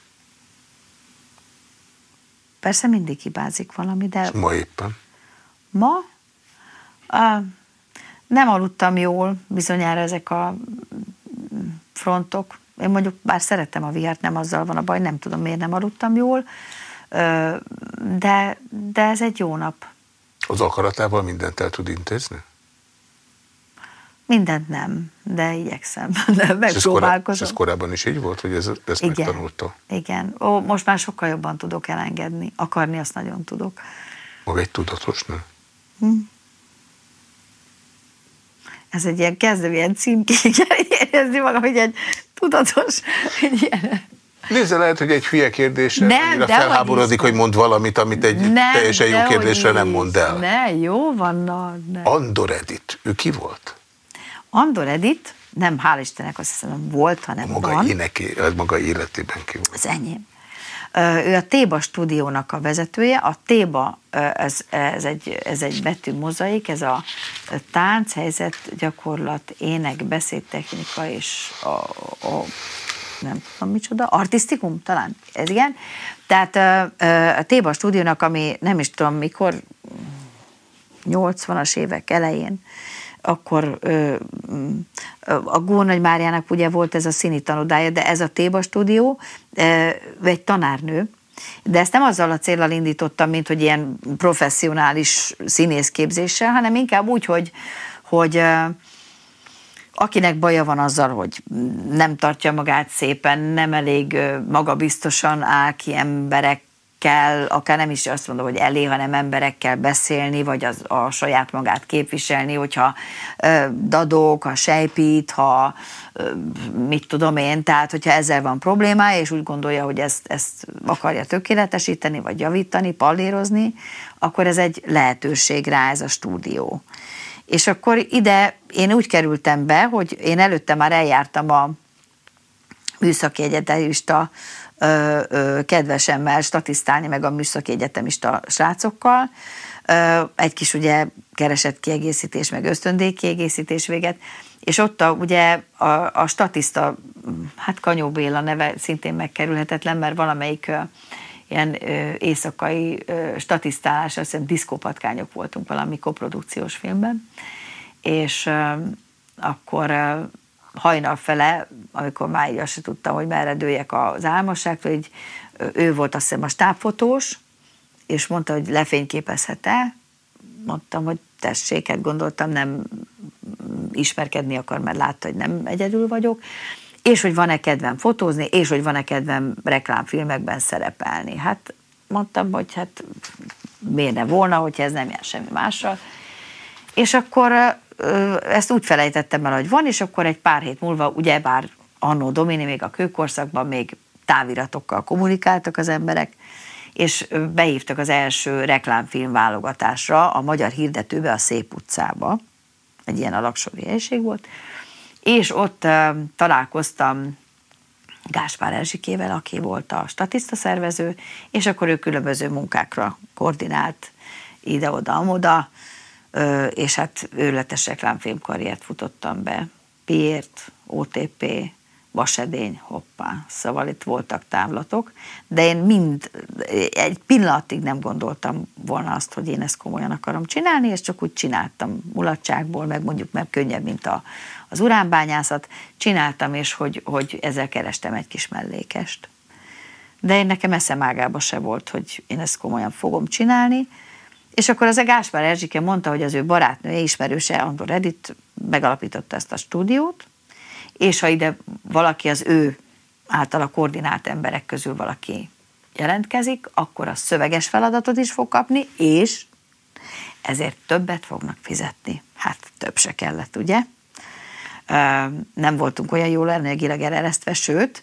Persze mindig hibázik valami, de... És ma éppen? Ma? Uh, nem aludtam jól, bizonyára ezek a frontok, én mondjuk bár szerettem a vihart, nem azzal van a baj, nem tudom miért nem aludtam jól, de, de ez egy jó nap. Az akaratával mindent el tud intézni? Mindent nem, de igyekszem, de megpróbálkozom. És ez korábban is így volt, hogy ez, ezt igen, megtanulta? Igen, Ó, most már sokkal jobban tudok elengedni. Akarni azt nagyon tudok. Maga egy tudatos nő? Hm. Ez egy ilyen kezdő, ilyen címkék, érezni magam, hogy egy tudatos, egy ilyen... Nézze, lehet, hogy egy hülye kérdésre nem, annyira felháborodik, hogy mond valamit, amit egy nem, teljesen jó kérdésre nem mond el. Ne, jó van, na, ne. Andor Edith, ő ki volt? Andor Edith, nem hál' Istennek azt hiszem volt, hanem a maga van. Éneki, az maga életében ki volt. Az enyém. Ő a Téba stúdiónak a vezetője. A Téba, ez, ez, egy, ez egy betű mozaik, ez a tánc, helyzet, gyakorlat, ének, beszédtechnika és a, a nem tudom micsoda, artistikum talán, ez igen. Tehát a Téba stúdiónak, ami nem is tudom mikor, 80-as évek elején, akkor ö, a Gónagy Máriának ugye volt ez a színi tanodája, de ez a Téba stúdió, ö, egy tanárnő, de ezt nem azzal a célral indítottam, mint hogy ilyen professzionális színészképzéssel, hanem inkább úgy, hogy, hogy akinek baja van azzal, hogy nem tartja magát szépen, nem elég magabiztosan áll ki emberek kell, akár nem is azt mondom, hogy elé, hanem emberekkel beszélni, vagy az, a saját magát képviselni, hogyha ö, dadok, ha sejpít, ha ö, mit tudom én, tehát hogyha ezzel van problémája, és úgy gondolja, hogy ezt, ezt akarja tökéletesíteni, vagy javítani, pallérozni, akkor ez egy lehetőség rá ez a stúdió. És akkor ide én úgy kerültem be, hogy én előtte már eljártam a műszaki egyetemista kedvesemmel statisztálni, meg a műszaki egyetemista srácokkal. Egy kis ugye keresett kiegészítés, meg ösztöndíj kiegészítés véget, és ott a, ugye a, a statiszta, hát Kanyó Béla neve szintén megkerülhetetlen, mert valamelyik ilyen éjszakai statisztálás, azt hiszem diszkópatkányok voltunk valami koprodukciós filmben, és akkor hajnal fele, amikor már se tudtam, hogy merre dőjek az álmosságtól, így ő volt azt hiszem a stábfotós, és mondta, hogy lefényképezhet-e. Mondtam, hogy tessék, hát gondoltam, nem ismerkedni akar, mert látta, hogy nem egyedül vagyok, és hogy van-e kedvem fotózni, és hogy van-e kedvem reklámfilmekben szerepelni. Hát mondtam, hogy hát miért ne volna, hogyha ez nem jár semmi mással. És akkor ezt úgy felejtettem el, hogy van, és akkor egy pár hét múlva, ugyebár annó Domini, még a kőkorszakban még táviratokkal kommunikáltak az emberek, és behívtak az első reklámfilm válogatásra a magyar hirdetőbe, a Szép utcába, egy ilyen alaksori helység volt, és ott találkoztam Gáspár Erzsikével, aki volt a statiszta szervező, és akkor ő különböző munkákra koordinált ide-oda-amoda, és hát őrletes reklámfilmkarriert futottam be. Piért, OTP, vasedény, hoppá, szóval itt voltak távlatok, de én mind, egy pillanatig nem gondoltam volna azt, hogy én ezt komolyan akarom csinálni, és csak úgy csináltam mulatságból, meg mondjuk mert könnyebb, mint a, az uránbányászat, csináltam, és hogy, hogy ezzel kerestem egy kis mellékest. De én nekem eszem ágába se volt, hogy én ezt komolyan fogom csinálni, és akkor az a Gáspár Erzsike mondta, hogy az ő barátnője, ismerőse, Andor Edith megalapította ezt a stúdiót, és ha ide valaki az ő általa koordinált emberek közül valaki jelentkezik, akkor a szöveges feladatot is fog kapni, és ezért többet fognak fizetni. Hát több se kellett, ugye? Nem voltunk olyan jól energiailag eresztve, sőt,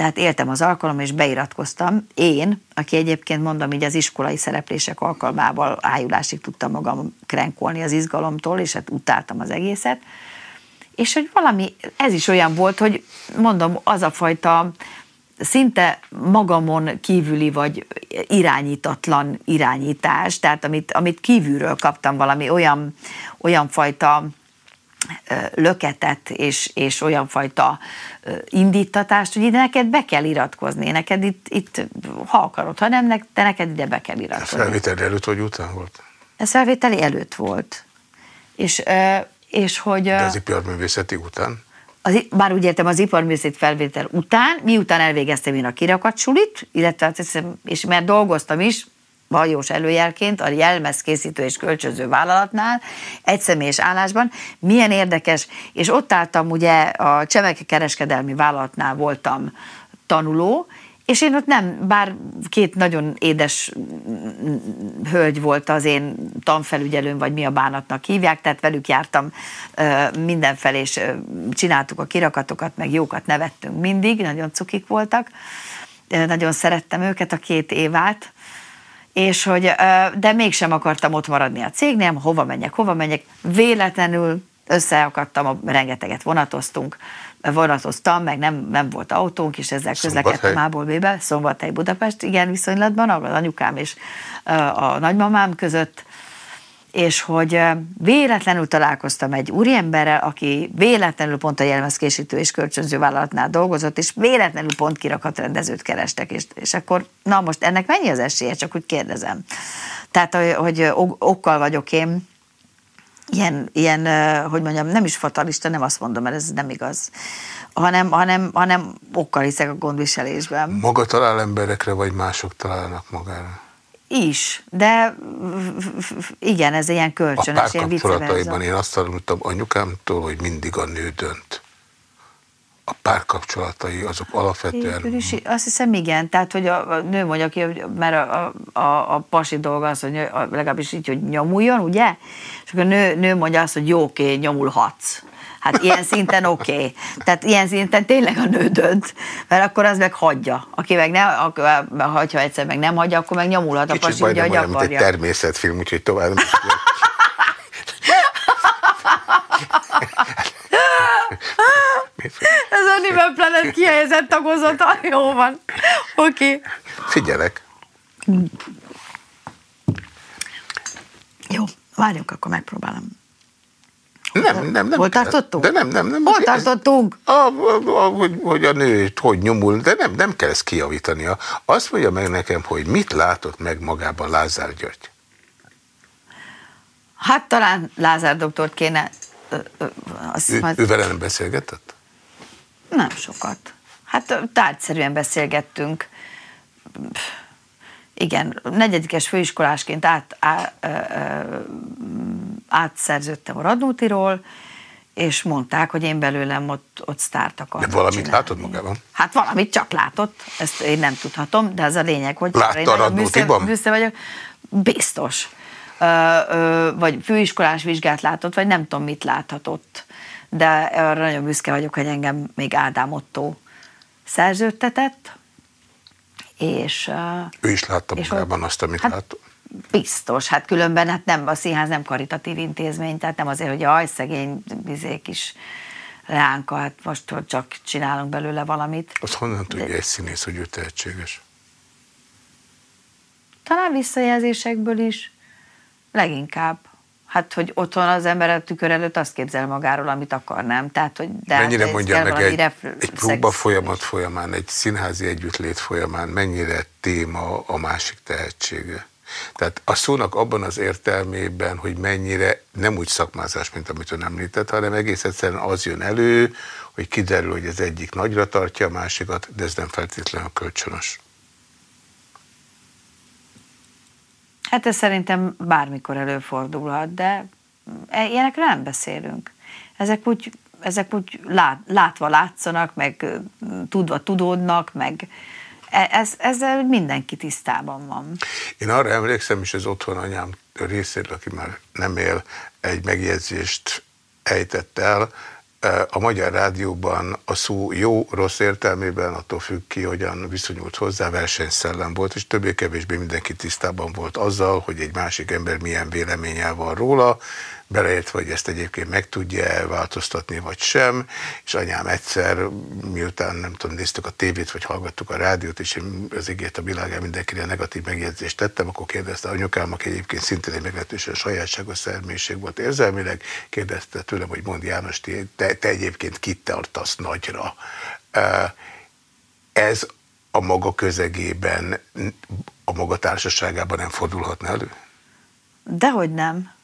tehát éltem az alkalom, és beiratkoztam. Én, aki egyébként mondom, így az iskolai szereplések alkalmával ájulásig tudtam magam krenkolni az izgalomtól, és hát utáltam az egészet. És hogy valami, ez is olyan volt, hogy mondom, az a fajta szinte magamon kívüli vagy irányítatlan irányítás, tehát amit, amit kívülről kaptam valami olyan, olyan fajta löketet és, és olyan fajta indítatást, hogy ide neked be kell iratkozni, neked itt, itt ha akarod, ha nem, de neked ide be kell iratkozni. Ez felvételi előtt vagy után volt? Ez felvételi előtt volt. És, és hogy... De az iparművészeti után? Az, bár úgy értem, az iparművészeti felvétel után, miután elvégeztem én a kirakatsulit, illetve hát és mert dolgoztam is, bajós előjelként a jelmezkészítő és kölcsöző vállalatnál, egyszemélyes állásban. Milyen érdekes, és ott álltam ugye a Csemeke kereskedelmi vállalatnál voltam tanuló, és én ott nem, bár két nagyon édes hölgy volt az én tanfelügyelőm, vagy mi a bánatnak hívják, tehát velük jártam mindenfelé, és csináltuk a kirakatokat, meg jókat nevettünk mindig, nagyon cukik voltak. Nagyon szerettem őket, a két évát, és hogy, de mégsem akartam ott maradni a cégnél, hova menjek, hova menjek. Véletlenül összeakadtam, rengeteget vonatoztunk, vonatoztam, meg nem, nem volt autónk, és ezzel közlekedtem A-ból B-be, Szombathely Budapest, igen, viszonylatban, az anyukám és a nagymamám között, és hogy véletlenül találkoztam egy úriemberrel, aki véletlenül pont a jelmezkészítő és kölcsönző vállalatnál dolgozott, és véletlenül pont rendezőt kerestek, és, és akkor, na most ennek mennyi az esélye, csak úgy kérdezem. Tehát, hogy okkal vagyok én, ilyen, ilyen, hogy mondjam, nem is fatalista, nem azt mondom, mert ez nem igaz, hanem, hanem, hanem okkal hiszek a gondviselésben. Maga talál emberekre, vagy mások találnak magára? Is, de igen, ez ilyen kölcsönös, a párkapcsolataiban én azt tanultam anyukámtól, hogy mindig a nő dönt. A párkapcsolatai azok alapvetően... Is, azt hiszem igen, tehát hogy a, a nő mondja ki, mert a, a, a pasi dolga az, hogy legalábbis így, hogy nyomuljon, ugye? És akkor a nő, nő mondja azt, hogy jó, oké, nyomulhatsz. Hát ilyen szinten oké. Okay. Tehát ilyen szinten tényleg a nő dönt, mert akkor az meg hagyja. Aki meg nem, ha egyszer meg nem hagyja, akkor meg nyomulhat a pasi, hogy akarja. Mint egy természetfilm, úgyhogy tovább. Ez a Nivel Planet kihelyezett tagozata. Jó van. Oké. Okay. Figyelek. Jó, várjunk, akkor megpróbálom. Nem, nem, nem. Hol tartottunk? De nem, nem, nem. Hol tartottunk? A, a, a, hogy, hogy a nő hogy nyomul, de nem, nem kell ezt kijavítania. Azt mondja meg nekem, hogy mit látott meg magában Lázár György. Hát talán Lázár doktort kéne... Azt ő, majd... ő vele nem beszélgetett? Nem sokat. Hát tárgyszerűen beszélgettünk. Igen, negyedikes főiskolásként át, á, á, átszerződtem a Radnótiról, és mondták, hogy én belőlem ott, ott sztárt akartam De valamit csinálni. látod magában? Hát valamit csak látott, ezt én nem tudhatom, de ez a lényeg, hogy Látta a Radnótiban? Büszke vagyok. Biztos. Ö, ö, vagy főiskolás vizsgát látott, vagy nem tudom, mit láthatott. De arra nagyon büszke vagyok, hogy engem még Ádám Otto szerződtetett, és... Ő is látta és magában azt, amit hát, látott? Biztos, hát különben hát nem, a színház nem karitatív intézmény, tehát nem azért, hogy aj, szegény bizék is leánka, hát most csak csinálunk belőle valamit. Azt honnan tudja De... egy színész, hogy ő tehetséges? Talán visszajelzésekből is, leginkább. Hát, hogy otthon az ember a tükör előtt azt képzel magáról, amit akar, nem? Tehát, hogy de mennyire hát mondja meg egy, egy próba folyamat folyamán, egy színházi együttlét folyamán, mennyire téma a másik tehetsége? Tehát a szónak abban az értelmében, hogy mennyire nem úgy szakmázás, mint amit ön említett, hanem egész egyszerűen az jön elő, hogy kiderül, hogy az egyik nagyra tartja a másikat, de ez nem feltétlenül kölcsönös. Hát ez szerintem bármikor előfordulhat, de ilyenekről nem beszélünk. Ezek úgy, ezek úgy lát, látva látszanak, meg tudva tudódnak, meg e, ez, ezzel mindenki tisztában van. Én arra emlékszem, és az otthon anyám részéről, aki már nem él, egy megjegyzést ejtett el, a Magyar Rádióban a szó jó-rossz értelmében, attól függ ki, hogyan viszonyult hozzá, versenyszellem volt, és többé-kevésbé mindenki tisztában volt azzal, hogy egy másik ember milyen véleménye van róla, beleértve, hogy ezt egyébként meg tudja változtatni, vagy sem, és anyám egyszer, miután nem tudom, néztük a tévét, vagy hallgattuk a rádiót, és én az ígért a világán mindenkire negatív megjegyzést tettem, akkor kérdezte anyukám, aki egyébként szintén egy meglehetősen sajátságos szermélység volt érzelmileg, kérdezte tőlem, hogy mond János, te, te egyébként kit tartasz nagyra. Ez a maga közegében, a maga társaságában nem fordulhatna elő? Dehogy nem.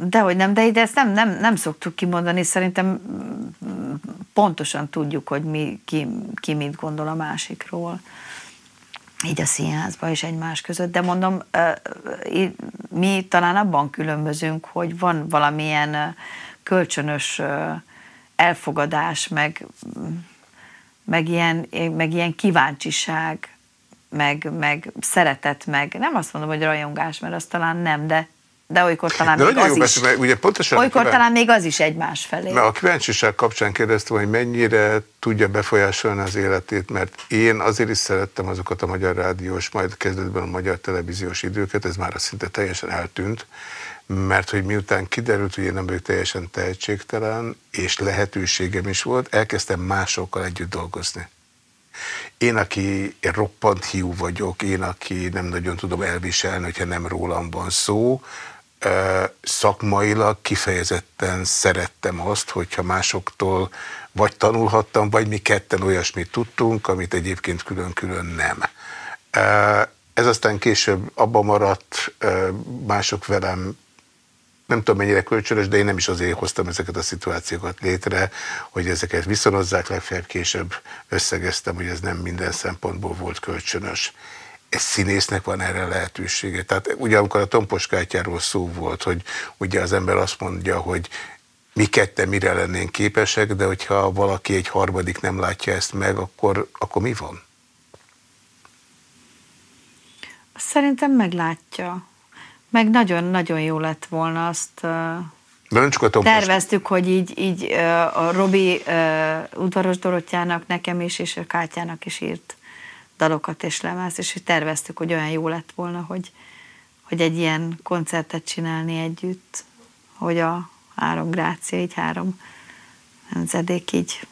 Dehogy nem, de ide ezt nem, nem, nem szoktuk kimondani, szerintem pontosan tudjuk, hogy mi, ki, ki mit gondol a másikról. Így a színházban és egymás között, de mondom, mi talán abban különbözünk, hogy van valamilyen kölcsönös elfogadás, meg, meg, ilyen, meg ilyen kíváncsiság, meg, meg szeretet, meg nem azt mondom, hogy rajongás, mert az talán nem, de de olykor talán de még az is. Beszél, ugye pontosan olykor kíván... talán még az is egymás felé. Na, a kíváncsiság kapcsán kérdeztem, hogy mennyire tudja befolyásolni az életét, mert én azért is szerettem azokat a magyar rádiós, majd kezdetben a magyar televíziós időket, ez már szinte teljesen eltűnt, mert hogy miután kiderült, hogy én nem vagyok teljesen tehetségtelen, és lehetőségem is volt, elkezdtem másokkal együtt dolgozni. Én, aki én roppant hiú vagyok, én, aki nem nagyon tudom elviselni, hogyha nem rólam van szó, szakmailag kifejezetten szerettem azt, hogyha másoktól vagy tanulhattam, vagy mi ketten olyasmit tudtunk, amit egyébként külön-külön nem. Ez aztán később abba maradt, mások velem nem tudom mennyire kölcsönös, de én nem is azért hoztam ezeket a szituációkat létre, hogy ezeket viszonozzák, legfeljebb később összegeztem, hogy ez nem minden szempontból volt kölcsönös. Ez színésznek van erre lehetősége. Tehát ugye amikor a tomposkátyáról szó volt, hogy ugye az ember azt mondja, hogy mi ketten mire lennénk képesek, de hogyha valaki egy harmadik nem látja ezt meg, akkor, akkor mi van? Szerintem meglátja. Meg nagyon-nagyon jó lett volna azt... De nem csak a terveztük, hogy így, így a Robi udvaros Dorottyának, nekem is, és a Kátyának is írt dalokat és lemez, és hogy terveztük, hogy olyan jó lett volna, hogy, hogy egy ilyen koncertet csinálni együtt, hogy a három grácia, így három nemzedék így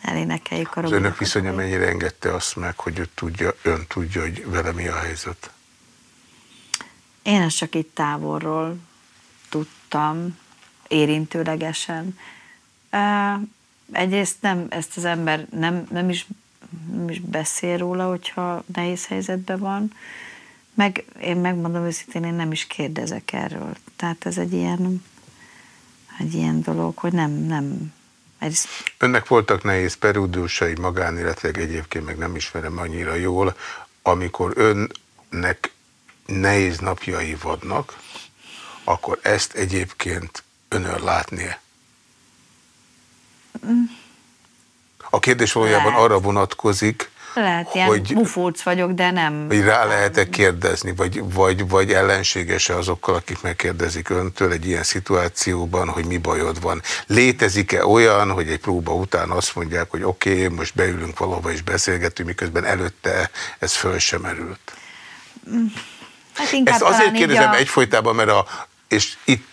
elénekeljük a Az önök viszonya mennyire engedte azt meg, hogy ő tudja, ön tudja, hogy vele mi a helyzet? Én ezt csak itt távolról tudtam, érintőlegesen. Egyrészt nem, ezt az ember nem, nem, is, nem is beszél róla, hogyha nehéz helyzetben van, meg én megmondom őszintén, én nem is kérdezek erről. Tehát ez egy ilyen, egy ilyen dolog, hogy nem, nem, ez... Önnek voltak nehéz periódusai illetve egyébként meg nem ismerem annyira jól, amikor önnek nehéz napjai vannak, akkor ezt egyébként önön látnia. A kérdés valójában Lehet. arra vonatkozik, lehet, ilyen hogy, mufóc vagyok, de nem. Hogy rá lehet-e kérdezni, vagy, vagy, vagy ellenséges-e azokkal, akik megkérdezik öntől egy ilyen szituációban, hogy mi bajod van. Létezik-e olyan, hogy egy próba után azt mondják, hogy oké, okay, most beülünk valahova és beszélgetünk, miközben előtte ez föl sem merült? Mm. Hát Ezt azért kérdezem a... egyfolytában, mert a, és itt,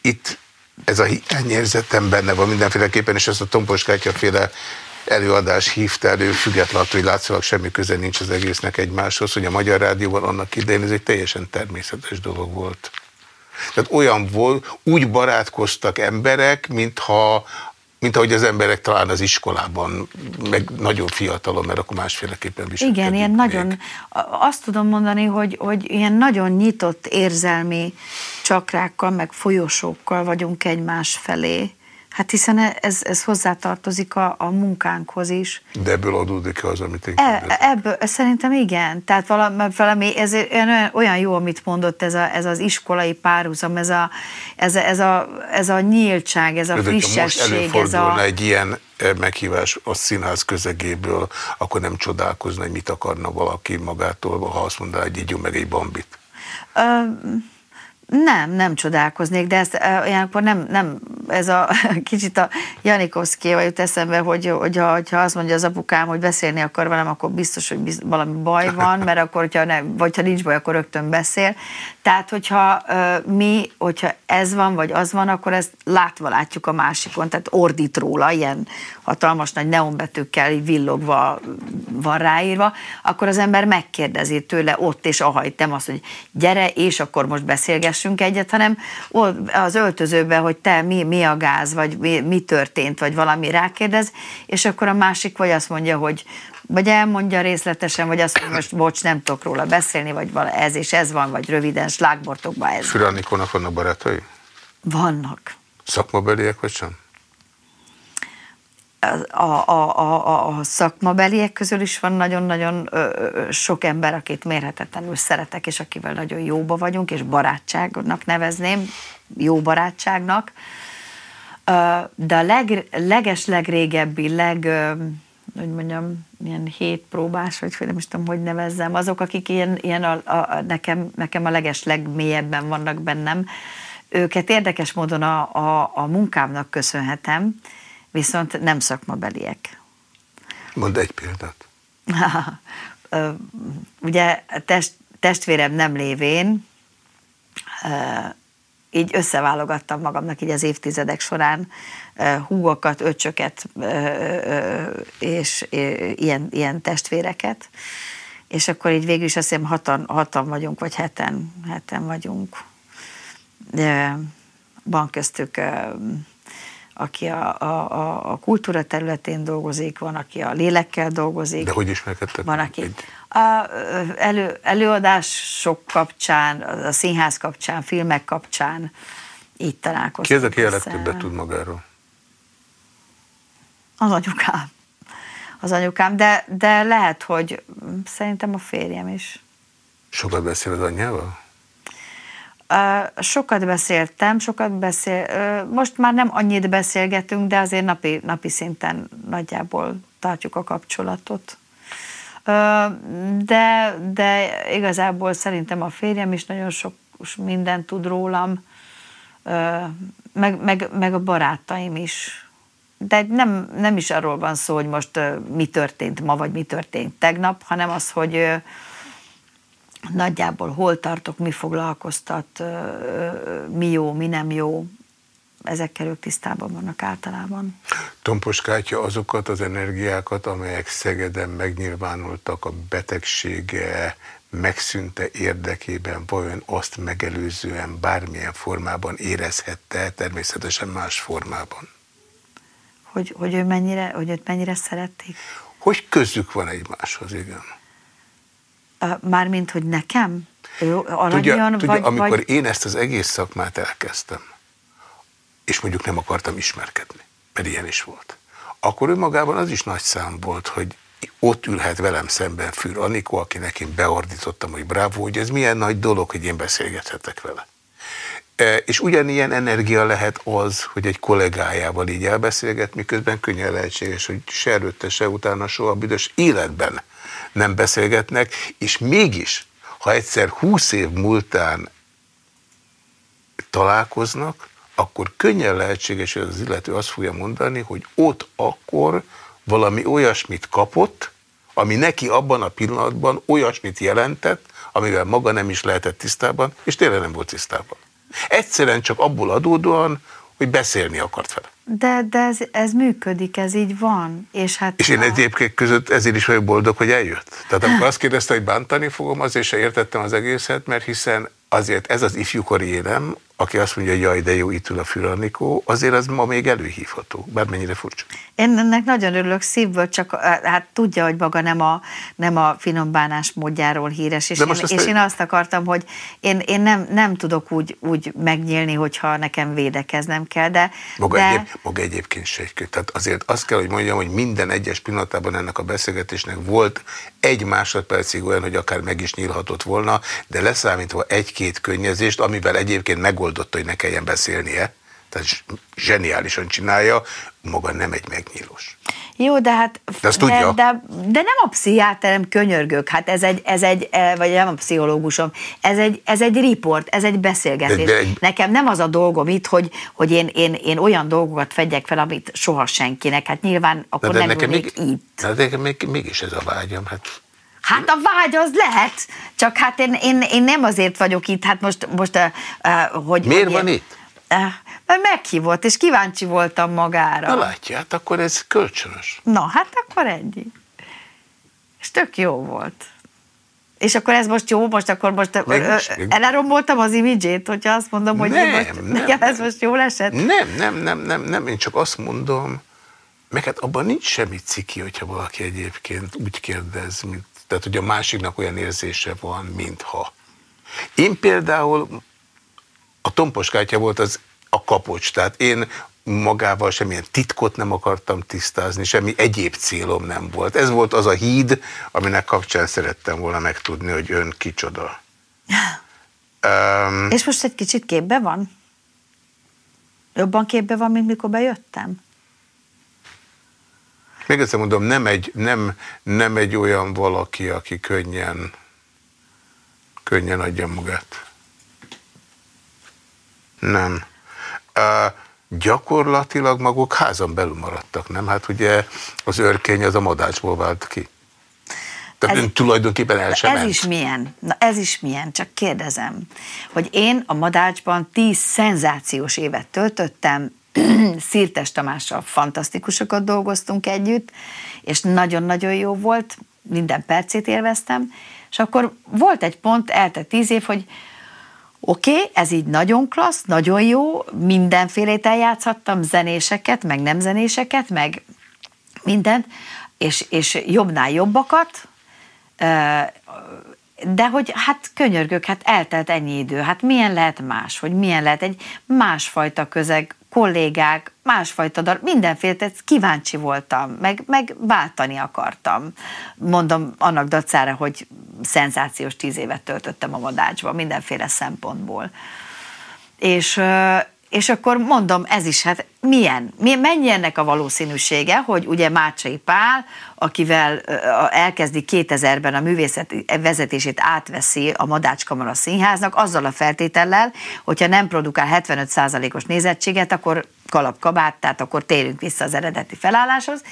itt ez a hiányérzetem benne van mindenféleképpen, és ezt a Tomposkátya féle előadás hívta elő, függetlenül, hogy látszólag semmi köze nincs az egésznek egymáshoz, hogy a Magyar Rádióban annak idején ez egy teljesen természetes dolog volt. Tehát olyan volt, úgy barátkoztak emberek, mintha mint ahogy az emberek talán az iskolában, meg nagyon fiatalon, mert akkor másféleképpen viselkedik. Igen, ilyen még. nagyon, azt tudom mondani, hogy, hogy ilyen nagyon nyitott érzelmi csakrákkal, meg folyosókkal vagyunk egymás felé Hát hiszen ez, ez hozzátartozik a, a munkánkhoz is. De ebből adódik az, amit én e, Ebből, szerintem igen. Tehát valami, valami ez olyan, olyan jó, amit mondott ez, a, ez az iskolai párhuzam, ez a, ez, a, ez, a, ez a nyíltság, ez a frissesség. Most előfordulna ez a... egy ilyen eh, meghívás a színház közegéből, akkor nem csodálkozna, hogy mit akarna valaki magától, ha azt mondaná, hogy így meg egy bambit. Uh, nem, nem csodálkoznék, de ezt olyankor nem, nem, ez a kicsit a Janikovszki jut eszembe, hogy, hogy ha, hogyha azt mondja az apukám, hogy beszélni akar velem, akkor biztos, hogy biz, valami baj van, mert akkor, hogyha ne, vagy ha nincs baj, akkor rögtön beszél. Tehát, hogyha uh, mi, hogyha ez van, vagy az van, akkor ezt látva látjuk a másikon, tehát ordít róla, ilyen hatalmas nagy neonbetűkkel így villogva van ráírva, akkor az ember megkérdezi tőle ott és ahajt, nem azt, hogy gyere, és akkor most beszélgessünk egyet, hanem az öltözőben, hogy te mi, mi a gáz, vagy mi, mi történt, vagy valami rákérdez, és akkor a másik vagy azt mondja, hogy vagy elmondja részletesen, vagy azt mondja, most bocs, nem tudok róla beszélni, vagy ez és ez van, vagy röviden, slágbortokban ez. Füranikónak vannak barátai? Vannak. Szakmabeliek vagy sem? A, a, a, a, a szakmabeliek közül is van nagyon-nagyon sok ember, akit mérhetetlenül szeretek, és akivel nagyon jóba vagyunk, és barátságnak nevezném, jó barátságnak. De a leg, leges, legrégebbi, leg, hogy mondjam, ilyen hét próbás, vagy nem is tudom, hogy nevezzem, azok, akik ilyen, ilyen a, a, nekem, nekem a leges legmélyebben vannak bennem, őket érdekes módon a, a, a munkámnak köszönhetem, viszont nem szakmabeliek. Mondd egy példát. Ugye test, testvérem nem lévén, így összeválogattam magamnak így az évtizedek során húgokat, öcsöket és ilyen, ilyen testvéreket, és akkor így végül is azt hiszem hatan, hatan vagyunk, vagy heten, heten vagyunk. Van köztük aki a, a, a kultúra területén dolgozik, van, aki a lélekkel dolgozik. De hogy ismerkedtek? Van, aki egy... a, elő, előadások kapcsán, a színház kapcsán, filmek kapcsán így találkoztunk. Ki az, aki a legtöbbet tud magáról? Az anyukám. Az anyukám, de, de lehet, hogy szerintem a férjem is. Sokat beszél az anyjával? Sokat beszéltem, sokat beszél, most már nem annyit beszélgetünk, de azért napi, napi szinten nagyjából tartjuk a kapcsolatot. De, de igazából szerintem a férjem is nagyon sok mindent tud rólam, meg, meg, meg a barátaim is. De nem, nem is arról van szó, hogy most mi történt ma, vagy mi történt tegnap, hanem az, hogy nagyjából hol tartok, mi foglalkoztat, mi jó, mi nem jó, ezekkel ők tisztában vannak általában. Tomposkátja azokat az energiákat, amelyek Szegeden megnyilvánultak a betegsége megszűnte érdekében, vajon azt megelőzően bármilyen formában érezhette, természetesen más formában? Hogy, hogy, ő mennyire, hogy őt mennyire szerették? Hogy közük van egymáshoz, igen. Mármint, hogy nekem? Ő tudja, tudja, vagy, amikor vagy... én ezt az egész szakmát elkezdtem, és mondjuk nem akartam ismerkedni, mert ilyen is volt, akkor önmagában az is nagy szám volt, hogy ott ülhet velem szemben Fűr Anikó, akinek én beordítottam, hogy bravo, hogy ez milyen nagy dolog, hogy én beszélgethetek vele. E, és ugyanilyen energia lehet az, hogy egy kollégájával így elbeszélget, miközben könnyen lehetséges, hogy se előtte, se utána soha büdös életben nem beszélgetnek, és mégis, ha egyszer húsz év múltán találkoznak, akkor könnyen lehetséges, hogy az illető azt fogja mondani, hogy ott akkor valami olyasmit kapott, ami neki abban a pillanatban olyasmit jelentett, amivel maga nem is lehetett tisztában, és tényleg nem volt tisztában. Egyszerűen csak abból adódóan, hogy beszélni akart vele. De, de ez, ez működik, ez így van. És, hát és én a... egyébként között ezért is vagyok boldog, hogy eljött. Tehát amikor azt kérdezte, hogy bántani fogom, azért se értettem az egészet, mert hiszen azért ez az ifjúkori élem, aki azt mondja, hogy jaj, de jó, itt ül a Füranikó, azért az ma még előhívható, bármennyire furcsa. Én ennek nagyon örülök szívből, csak hát tudja, hogy maga nem a, nem a finom bánás módjáról híres, és, én, és én azt akartam, hogy én, én nem, nem tudok úgy, úgy megnyílni, hogyha nekem védekeznem kell, de... Maga, de... Egyéb, maga egyébként se egy Tehát azért azt kell, hogy mondjam, hogy minden egyes pillanatában ennek a beszélgetésnek volt egy másodpercig olyan, hogy akár meg is nyílhatott volna, de leszámítva egy-két könnyezést, amivel egyébként megoldotta, hogy ne kelljen beszélnie, tehát zseniálisan csinálja, maga nem egy megnyílós. Jó, de hát... De, azt tudja. de, de nem a pszichiáterem könyörgök, hát ez egy, ez egy, e, vagy nem a pszichológusom, ez egy, ez egy riport, ez egy beszélgetés. De, de. Nekem nem az a dolgom itt, hogy, hogy én, én, én olyan dolgokat fedjek fel, amit soha senkinek, hát nyilván akkor de, de nem nekem még, itt. De nekem még, mégis ez a vágyam, hát Hát a vágy az lehet, csak hát én, én, én nem azért vagyok itt, hát most, most uh, hogy... Miért hogy van én, itt? Mert meghívott, és kíváncsi voltam magára. Na látja, hát akkor ez kölcsönös. Na, hát akkor ennyi. És tök jó volt. És akkor ez most jó, most akkor most elromboltam az imidzsét, hogyha azt mondom, hogy nem, most, nem, nekem ez most jól esett? Nem, nem, nem, nem, nem, én csak azt mondom, meg hát abban nincs semmi ciki, hogyha valaki egyébként úgy kérdez, mint, tehát hogy a másiknak olyan érzése van, mintha. Én például a tomposkátja volt az a kapocs. Tehát én magával semmilyen titkot nem akartam tisztázni, semmi egyéb célom nem volt. Ez volt az a híd, aminek kapcsán szerettem volna megtudni, hogy ön kicsoda. um, És most egy kicsit képbe van? Jobban képbe van, mint mikor bejöttem? Még egyszer mondom, nem egy, nem, nem egy olyan valaki, aki könnyen, könnyen adja magát. Nem. Uh, gyakorlatilag maguk házon belül maradtak, nem? Hát ugye az örkény az a madácsból vált ki. Tehát ez, ön tulajdonképpen el sem Ez ment. is milyen, na ez is milyen, csak kérdezem, hogy én a Madácsban tíz szenzációs évet töltöttem, Szirtes Tamással fantasztikusokat dolgoztunk együtt, és nagyon-nagyon jó volt, minden percét élveztem, és akkor volt egy pont, eltett tíz év, hogy oké, okay, ez így nagyon klassz, nagyon jó, mindenfélét eljátszhattam, zenéseket, meg nem zenéseket, meg mindent, és, és jobbnál jobbakat, de hogy hát könyörgök, hát eltelt ennyi idő, hát milyen lehet más, hogy milyen lehet egy másfajta közeg, kollégák, másfajta dar, mindenféle, tehát kíváncsi voltam, meg, meg váltani akartam. Mondom annak dacára, hogy szenzációs tíz évet töltöttem a madácsban, mindenféle szempontból. És, és akkor mondom, ez is, hát milyen, mennyi ennek a valószínűsége, hogy ugye Mácsai Pál, akivel elkezdi 2000-ben a művészet vezetését átveszi a Madács Kamara Színháznak, azzal a feltétellel, hogyha nem produkál 75%-os nézettséget, akkor kalapkabát, tehát akkor térünk vissza az eredeti felálláshoz,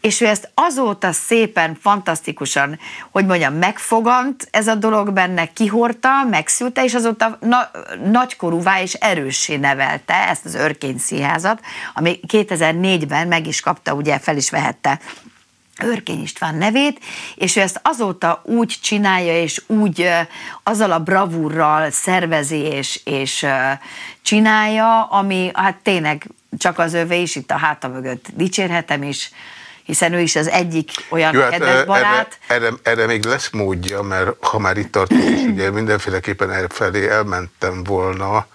és ő ezt azóta szépen, fantasztikusan, hogy mondjam, megfogant ez a dolog benne, kihorta, megszülte, és azóta na, nagykorúvá és erőssé nevelte ezt az örkény színházat, ami 2004-ben meg is kapta, ugye fel is vehette Örkény István nevét, és ő ezt azóta úgy csinálja, és úgy azzal a bravúrral szervezi, és, és csinálja, ami hát tényleg csak az övé is, itt a háta mögött dicsérhetem is, hiszen ő is az egyik olyan Jó, hát, kedves barát. Erre, erre, erre még lesz módja, mert ha már itt tartunk, és ugye mindenféleképpen elfelé elmentem volna,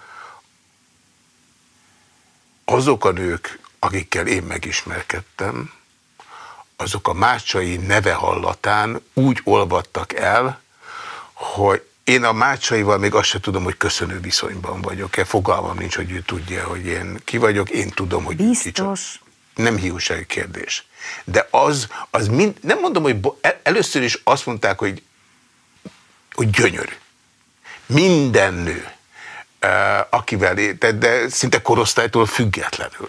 azok a nők, akikkel én megismerkedtem, azok a mácsai neve hallatán úgy olvadtak el, hogy én a mácsaival még azt sem tudom, hogy köszönő viszonyban vagyok-e. Fogalmam nincs, hogy ő tudja, hogy én ki vagyok. Én tudom, hogy Biztos. Nem hiúsági kérdés. De az, az mind, nem mondom, hogy először is azt mondták, hogy, hogy gyönyörű. Minden nő, akivel, de, de szinte korosztálytól függetlenül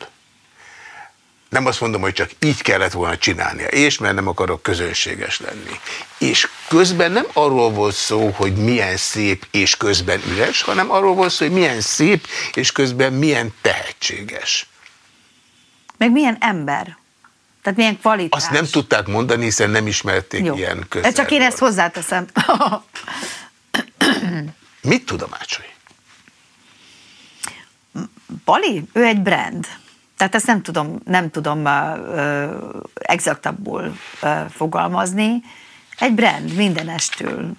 nem azt mondom, hogy csak így kellett volna csinálnia, és mert nem akarok közönséges lenni. És közben nem arról volt szó, hogy milyen szép és közben üres, hanem arról volt szó, hogy milyen szép és közben milyen tehetséges. Meg milyen ember. Tehát milyen kvalitás. Azt nem tudták mondani, hiszen nem ismerték Jó. ilyen közelről. Csak én ezt hozzáteszem. Mit tud a Mácsai? Bali, ő egy brand. Tehát ezt nem tudom, nem tudom uh, exaktabbul uh, fogalmazni. Egy brand mindenestől.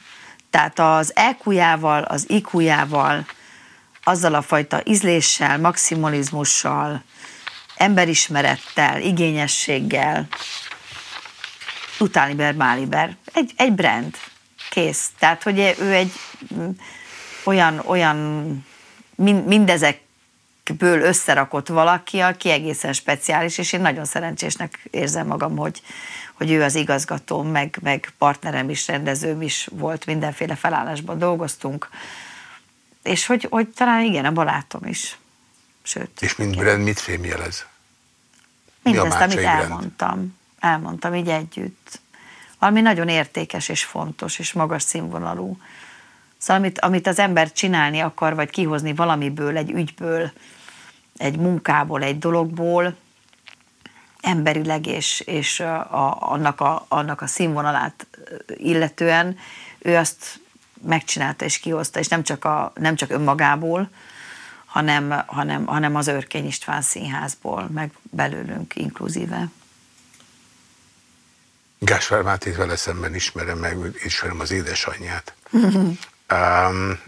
Tehát az EQ-jával, az IQ-jával, azzal a fajta ízléssel, maximalizmussal, emberismerettel, igényességgel, utáliber, máliber. Egy, egy brand. Kész. Tehát, hogy ő egy mm, olyan, olyan mindezek ből összerakott valaki, aki egészen speciális, és én nagyon szerencsésnek érzem magam, hogy, hogy ő az igazgatóm, meg, meg partnerem is, rendezőm is volt, mindenféle felállásban dolgoztunk, és hogy, hogy talán igen, a barátom is. Sőt. És mint brand mit fémjelez? Mindezt, amit elmondtam. Elmondtam így együtt. Valami nagyon értékes és fontos és magas színvonalú. Szóval amit, amit az ember csinálni akar, vagy kihozni valamiből, egy ügyből, egy munkából, egy dologból, emberileg és, és a, annak, a, annak a színvonalát illetően ő azt megcsinálta és kihozta, és nem csak, a, nem csak önmagából, hanem, hanem, hanem az Örkény István színházból, meg belőlünk inkluzíve. Gáspár Mátét vele szemben ismerem meg, ismerem az édesanyját. um,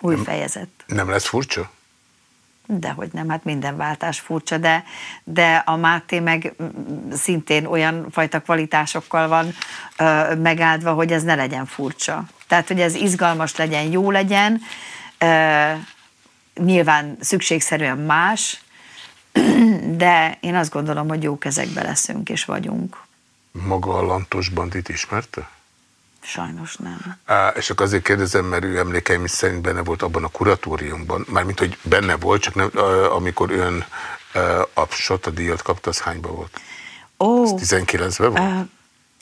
Új fejezet. Nem lesz furcsa? Dehogy nem, hát minden váltás furcsa, de, de a Máté meg szintén olyan fajta kvalitásokkal van ö, megáldva, hogy ez ne legyen furcsa. Tehát, hogy ez izgalmas legyen, jó legyen, ö, nyilván szükségszerűen más, de én azt gondolom, hogy jó kezekbe leszünk és vagyunk. Maga a Lantos Bandit ismerte? Sajnos nem. Á, és akkor azért kérdezem, mert ő emlékeim szerint benne volt abban a kuratóriumban, mármint, hogy benne volt, csak nem, amikor ön a Sota díjat kapta, az hányba volt? Ó. Ez 19-ben volt? Uh,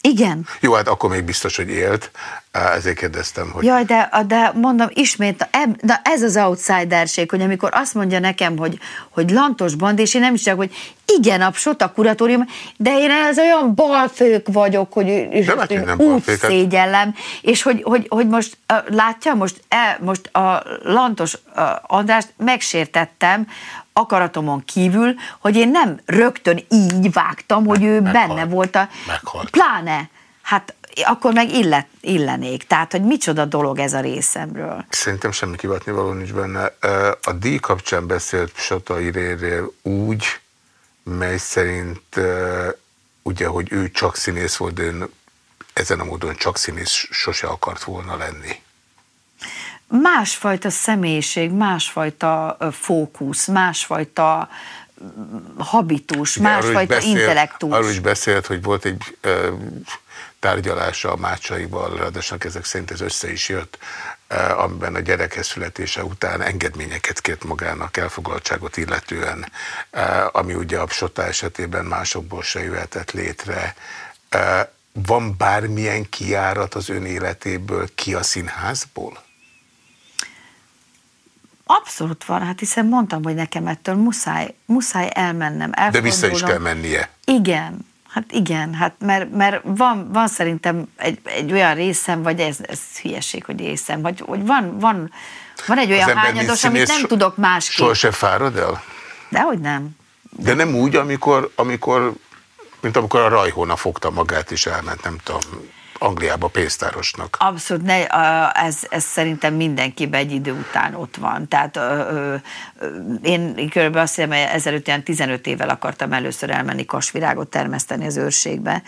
Igen. Jó, hát akkor még biztos, hogy élt, ezért kérdeztem, hogy... Jaj, de, de mondom ismét, de ez az outsiderség, hogy amikor azt mondja nekem, hogy, hogy lantos band, és én nem is csak, hogy igen, a Sota kuratórium, de én ez olyan balfők vagyok, hogy és hát én úgy balfők, szégyellem, és hogy, hogy, hogy most látja, most, e, most a lantos Andrást megsértettem, akaratomon kívül, hogy én nem rögtön így vágtam, hogy ő meghalt. benne volt a... Meghalt. Pláne. Hát akkor meg illet, illenék. Tehát, hogy micsoda dolog ez a részemről. Szerintem semmi kivatni való nincs benne. A díj kapcsán beszélt Sata Iréről úgy, mely szerint ugye, hogy ő csak színész volt, de ön ezen a módon csak színész sose akart volna lenni másfajta személyiség, másfajta fókusz, másfajta habitus, De másfajta beszél, intellektus. Arról is beszélt, hogy volt egy ö, tárgyalása a mácsaival, ráadásul ezek szerint ez össze is jött, ö, amiben a gyereke születése után engedményeket kért magának elfoglaltságot illetően, ö, ami ugye a Psota esetében másokból se jöhetett létre. Ö, van bármilyen kiárat az ön életéből ki a színházból? Abszolút van, hát hiszen mondtam, hogy nekem ettől muszáj, muszáj elmennem. De vissza is kell mennie. Igen, hát igen, hát mert, mert van, van szerintem egy, egy olyan részem, vagy ez, ez hülyeség, hogy részem, vagy hogy van, van, van egy olyan hányados, amit nem so, tudok másképp. Soha se fárad el? Dehogy nem. De, De nem úgy, amikor, amikor, mint amikor a Rajhóna fogta magát és elment, nem tudom, Angliába pénztárosnak. Abszolút, ne, ez, ez szerintem mindenkiben egy idő után ott van. Tehát ö, ö, én körülbelül azt hiszem, ezelőtt ilyen 15 évvel akartam először elmenni kasvirágot termeszteni az őrségbe.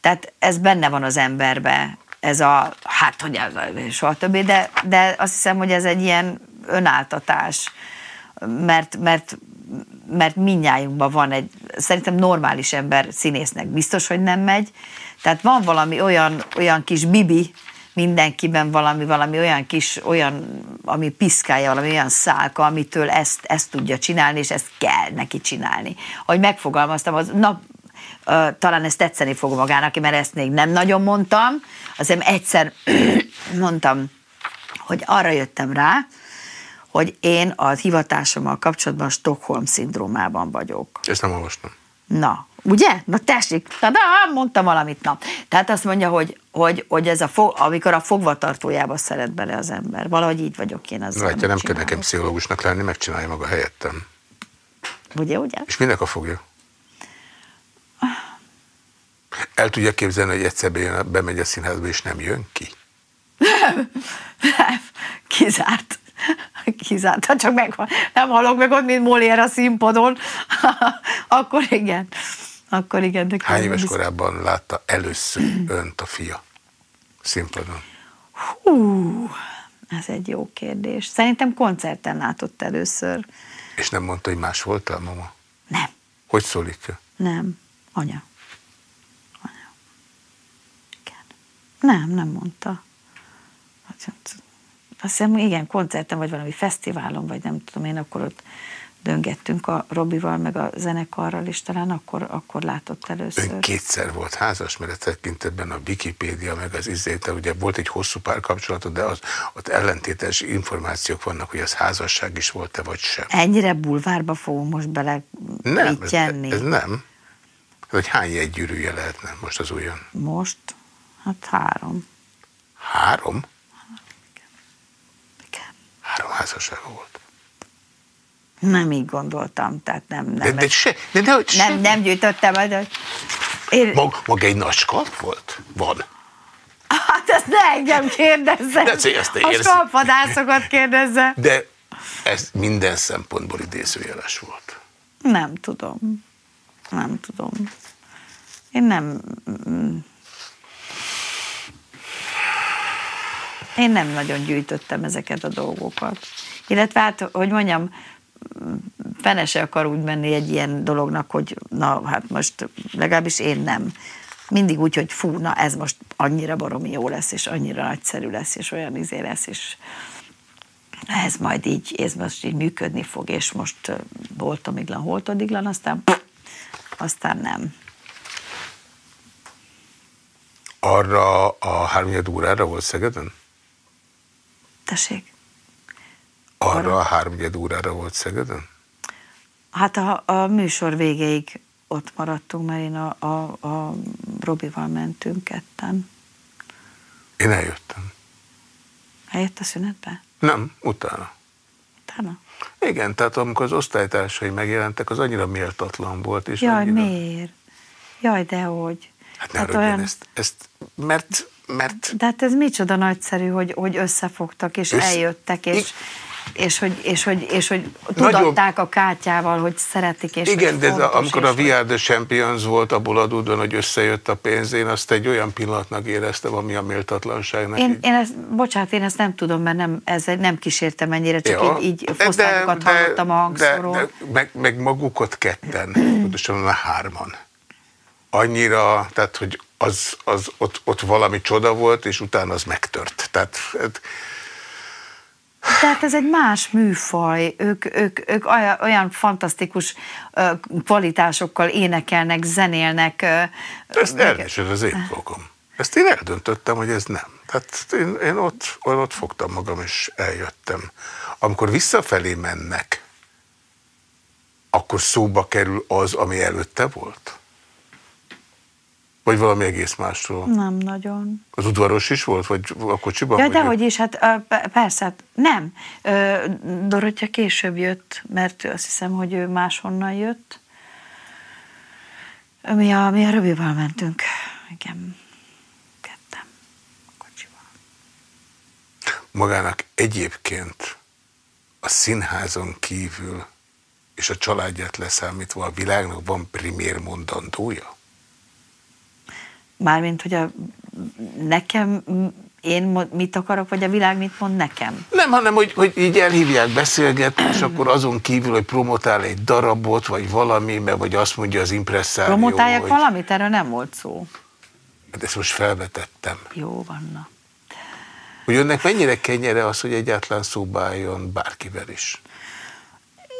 Tehát ez benne van az emberbe, ez a, hát hogy ez, soha többé, de, de azt hiszem, hogy ez egy ilyen önáltatás, mert, mert mert minnyájunkban van egy, szerintem normális ember színésznek biztos, hogy nem megy, tehát van valami olyan, olyan kis bibi, mindenkiben valami, valami olyan kis, olyan, ami piszkálja, valami olyan szálka, amitől ezt, ezt tudja csinálni, és ezt kell neki csinálni. Ahogy megfogalmaztam, az, na, uh, talán ezt tetszeni fog magának, mert ezt még nem nagyon mondtam, azért egyszer mondtam, hogy arra jöttem rá, hogy én a hivatásommal kapcsolatban Stockholm szindrómában vagyok. Ezt nem olvastam. Na, ugye? Na tessék, tada, mondtam valamit, na. Tehát azt mondja, hogy, hogy, hogy ez a fog, amikor a fogvatartójába szeret bele az ember. Valahogy így vagyok én az. Látja, nem kell nekem pszichológusnak lenni, megcsinálja maga helyettem. Ugye, ugye? És minek a fogja? El tudja képzelni, hogy egyszer bemegy a színházba, és nem jön ki? Nem, nem, kizárt. Kizárt, ha csak meg, nem halok meg ott, mint Molière a színpadon, akkor igen. Akkor igen. De Hány éves korábban látta először önt a fia színpadon? Hú, ez egy jó kérdés. Szerintem koncerten látott először. És nem mondta, hogy más voltál, mama? Nem. Hogy szólítja? Nem. Anya. Anya. Igen. Nem, nem mondta. Azt hiszem, igen, koncerten, vagy valami fesztiválon, vagy nem tudom én, akkor ott döngettünk a Robival, meg a zenekarral, és talán akkor, akkor látott először. Ön kétszer volt házas, mert a tekintetben a Wikipédia, meg az izéte, ugye volt egy hosszú párkapcsolatod, de az, ott ellentétes információk vannak, hogy az házasság is volt-e, vagy sem. Ennyire bulvárba fogunk most bele Nem, ez, ez nem. Hogy hány jegygyűrűje lehetne most az újon? Most? Hát három. Három? Három házassága volt. Nem így gondoltam, tehát nem... nem de, de, se, de, de, nem, se. nem gyűjtöttem, de... Én... Mag, maga egy nagy skalp volt? Van. Hát ezt ne engem kérdezze. De ezt a skalpadászokat kérdezze. De ez minden szempontból idézőjeles volt. Nem tudom. Nem tudom. Én nem... Én nem nagyon gyűjtöttem ezeket a dolgokat. Illetve hát, hogy mondjam, fene se akar úgy menni egy ilyen dolognak, hogy na, hát most legalábbis én nem. Mindig úgy, hogy fú, na ez most annyira baromi jó lesz, és annyira nagyszerű lesz, és olyan izé lesz, és ez majd így, ez most így működni fog, és most boltomiglan, holtodiglan, aztán aztán nem. Arra a háromnyed órára volt Szegeden? Tessék? Arra, Arra a háromnyed órára volt Szegeden? Hát a, a műsor végéig ott maradtunk, mert én a, a, a Robival mentünk ketten. Én eljöttem. Eljött a szünetbe? Nem, utána. Utána? Igen, tehát amikor az osztálytársai megjelentek, az annyira méltatlan volt. És Jaj, annyira... miért? Jaj, de hogy. Hát ne hát olyan... ezt, ezt, mert, mert... De hát ez micsoda nagyszerű, hogy, hogy összefogtak, és Össze... eljöttek, és... I és hogy, és hogy, és hogy tudatták a kártyával, hogy szeretik, és Igen, de fontos, amikor a VR The Champions volt, abból adódóan, hogy összejött a pénz, én azt egy olyan pillanatnak éreztem, ami a méltatlanságnak. Én, én ezt, bocsánat, én ezt nem tudom, mert nem, ez nem kísértem ennyire, csak ja, így, így fosztályokat hallottam a hangszóról. De, de, meg, meg magukat ketten, pontosan a hárman. Annyira, tehát, hogy az, az ott, ott valami csoda volt, és utána az megtört. Tehát tehát ez egy más műfaj, ők, ők, ők olyan, fantasztikus kvalitásokkal énekelnek, zenélnek. Ezt elmésed az én dolgom. Ezt én eldöntöttem, hogy ez nem. Tehát én, én ott, ott fogtam magam, és eljöttem. Amikor visszafelé mennek, akkor szóba kerül az, ami előtte volt? Vagy valami egész másról? Nem nagyon. Az udvaros is volt, vagy a kocsiban? Ja, dehogy is, hát persze, hát nem. Dorottya később jött, mert azt hiszem, hogy ő máshonnan jött. Mi a, mi a Röbival mentünk. Igen, kettem kocsival. Magának egyébként a színházon kívül és a családját leszámítva a világnak van primér mondandója? Mármint, hogy a, nekem én mit akarok, vagy a világ mit mond nekem? Nem, hanem, hogy, hogy így elhívják beszélgetni, és akkor azon kívül, hogy promotál egy darabot, vagy valami, mert vagy azt mondja az impresszárió, Promotálják hogy... valamit? Erről nem volt szó. Hát ezt most felvetettem. Jó, vanna. Hogy önnek mennyire kenyere az, hogy egyáltalán szóba álljon bárkivel is?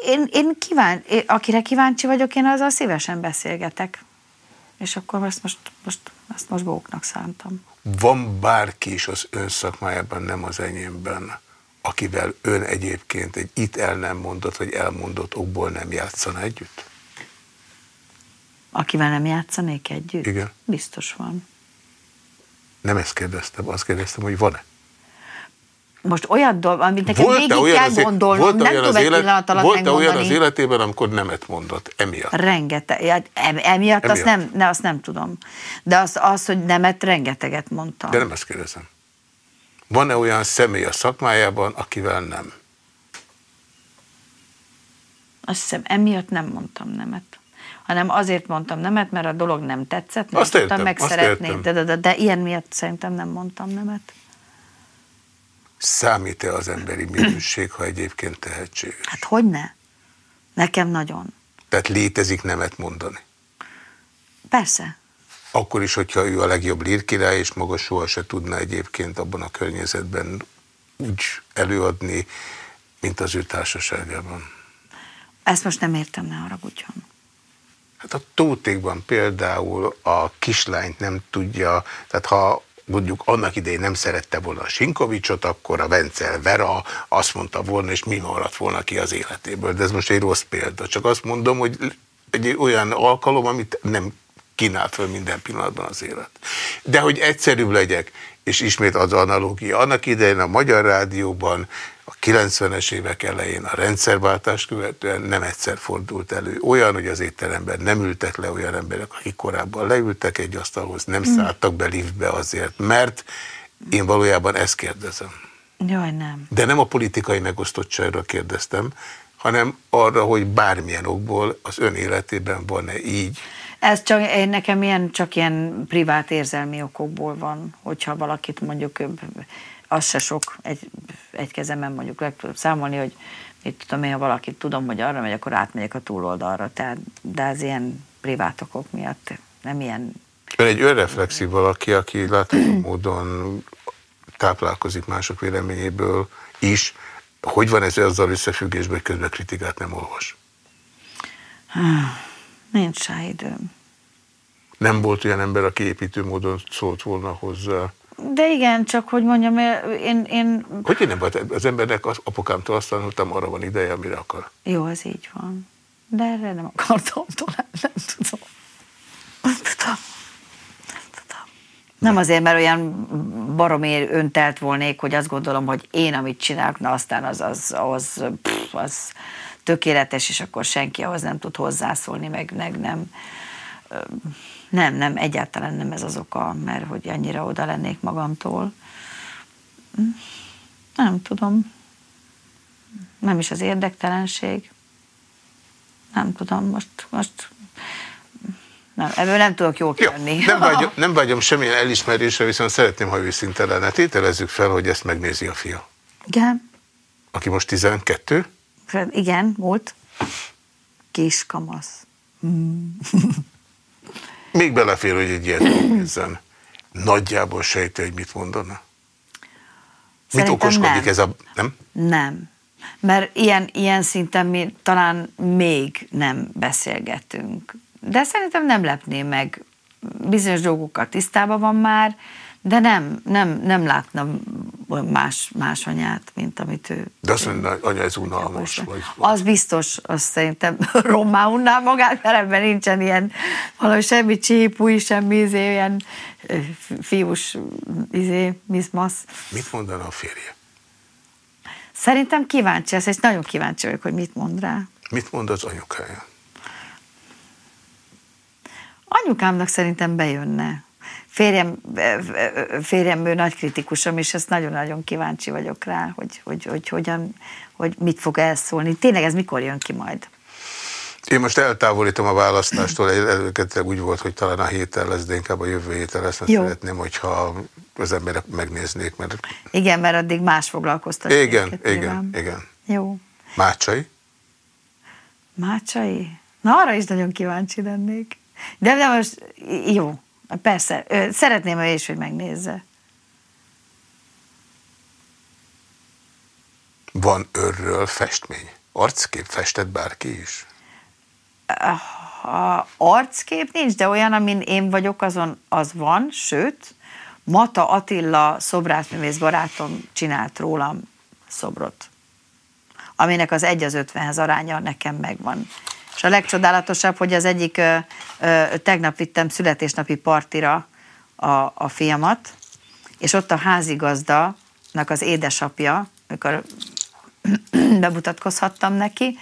Én, én kíván, akire kíváncsi vagyok, én azzal szívesen beszélgetek és akkor ezt most, most, ezt most bóknak szántam. Van bárki is az ön szakmájában, nem az enyémben, akivel ön egyébként egy itt el nem mondott, vagy elmondott okból nem játszana együtt? Akivel nem játszanék együtt? Igen. Biztos van. Nem ezt kérdeztem, azt kérdeztem, hogy van-e? Most olyan dolog, amit nekem volt végig olyan kell az, gondolnom, volt nem tudom egy pillanat alatt Volt-e olyan az életében, amikor nemet mondott emiatt? Rengeteg. Emiatt, emiatt. Azt, nem, ne, azt nem tudom. De az, az, hogy nemet rengeteget mondtam. De nem ezt kérdezem. Van-e olyan személy a szakmájában, akivel nem? Azt hiszem, emiatt nem mondtam nemet hanem azért mondtam nemet, mert a dolog nem tetszett, nem azt tudtam értem, megszeretni, de, de, de, de ilyen miatt szerintem nem mondtam nemet. Számít-e az emberi minőség, ha egyébként tehetséges? Hát hogy ne? Nekem nagyon. Tehát létezik nemet mondani? Persze. Akkor is, hogyha ő a legjobb lírkirály, és maga soha se tudna egyébként abban a környezetben úgy előadni, mint az ő társaságában. Ezt most nem értem, ne haragudjon. Hát a tótékban például a kislányt nem tudja, tehát ha mondjuk annak idején nem szerette volna a Sinkovicsot, akkor a Vencel Vera azt mondta volna, és mi maradt volna ki az életéből. De ez most egy rossz példa. Csak azt mondom, hogy egy olyan alkalom, amit nem kínál föl minden pillanatban az élet. De hogy egyszerűbb legyek, és ismét az analógia. Annak idején a Magyar Rádióban a 90-es évek elején a rendszerváltást követően nem egyszer fordult elő. Olyan, hogy az étteremben nem ültek le olyan emberek, akik korábban leültek egy asztalhoz, nem hmm. szálltak be liftbe azért, mert én valójában ezt kérdezem. Jaj, nem. De nem a politikai megosztottságra kérdeztem, hanem arra, hogy bármilyen okból az ön életében van-e így, ez csak, én nekem ilyen, csak ilyen privát érzelmi okokból van, hogyha valakit mondjuk, az se sok, egy, egy kezemen mondjuk le tudom számolni, hogy mit tudom én, ha valakit tudom, hogy arra megy, akkor átmegyek a túloldalra, tehát, de az ilyen privát okok miatt nem ilyen... Ön egy önreflexív valaki, aki látható módon táplálkozik mások véleményéből is. Hogy van ez azzal összefüggésben, hogy közben kritikát nem olvas? Nincs rá időm. Nem volt olyan ember, aki építő módon szólt volna hozzá. De igen, csak hogy mondjam, én... én... Hogy nem volt az embernek, az apukámtól azt tanultam, arra van ideje, amire akar. Jó, az így van. De erre nem akartam talán, nem tudom. Nem tudom. Nem azért, mert olyan baromér öntelt volnék, hogy azt gondolom, hogy én, amit csinálok, na aztán az, az, az, pff, az tökéletes, és akkor senki ahhoz nem tud hozzászólni, meg, meg nem. Nem, nem, egyáltalán nem ez az oka, mert hogy annyira oda lennék magamtól. Nem tudom. Nem is az érdektelenség. Nem tudom, most, most nem, ebből nem tudok jól kijönni. nem, vágyom, nem vágyom semmilyen elismerésre, viszont szeretném, ha őszinte lenne. Tételezzük fel, hogy ezt megnézi a fia. Igen. Aki most 12? Igen, volt. Kis kamasz. Még belefér, hogy egy ilyet nézzen. Nagyjából sejti, hogy mit mondana? Szerintem mit okoskodik nem. ez a... Nem? Nem. Mert ilyen, ilyen szinten mi talán még nem beszélgetünk. De szerintem nem lepné meg. Bizonyos dolgokkal tisztában van már, de nem, nem, nem látna más, más anyát, mint amit ő... De azt mondja, hogy anya, ez unalmas. Vagy, vagy. Az biztos, azt szerintem rommá unná magát, mert ebben nincsen ilyen valami semmi csípúj, semmi izé, ilyen fiús izé, miszmasz. Mit mondana a férje? Szerintem kíváncsi lesz, és nagyon kíváncsi vagyok, hogy mit mond rá. Mit mond az anyukája? Anyukámnak szerintem bejönne. Férjem, férjem ő nagy kritikusom, és ezt nagyon-nagyon kíváncsi vagyok rá, hogy, hogy, hogy, hogyan, hogy mit fog elszólni. Tényleg ez mikor jön ki majd? Én most eltávolítom a választástól, előkedtek úgy volt, hogy talán a héten lesz, de inkább a jövő héten lesz, mert Jó. szeretném, hogyha az emberek megnéznék. Mert... Igen, mert addig más foglalkoztat. Igen, igen, igen, igen. Jó. Mácsai? Mácsai? Na, arra is nagyon kíváncsi lennék. De, de most jó, persze, szeretném ő is, hogy megnézze. Van örről festmény? Arckép festett bárki is? A arckép nincs, de olyan, amin én vagyok, azon az van, sőt, Mata Attila szobrászművész barátom csinált rólam szobrot, aminek az egy az ötvenhez aránya nekem megvan. És a legcsodálatosabb, hogy az egyik, ö, ö, tegnap vittem születésnapi partira a, a fiamat, és ott a házigazdanak az édesapja, amikor bemutatkozhattam neki,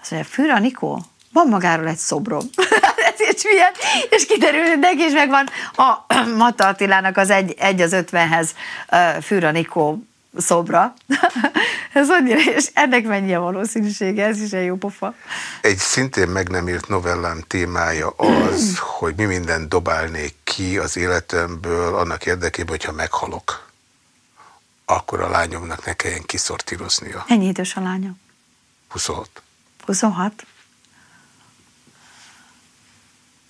azt mondja, Fűra Nikó, van magáról egy szobrom. Ezért hülye, és kiderül, hogy neki is megvan a Mata Attilának az egy, egy az ötvenhez Fűra Nikó szobra. ez annyira, és ennek mennyi a valószínűsége, ez is egy jó pofa. Egy szintén meg nem írt novellám témája az, hogy mi mindent dobálnék ki az életemből annak érdekében, hogyha meghalok, akkor a lányomnak ne kelljen kiszortíroznia. Ennyi idős a lánya? 26. 26?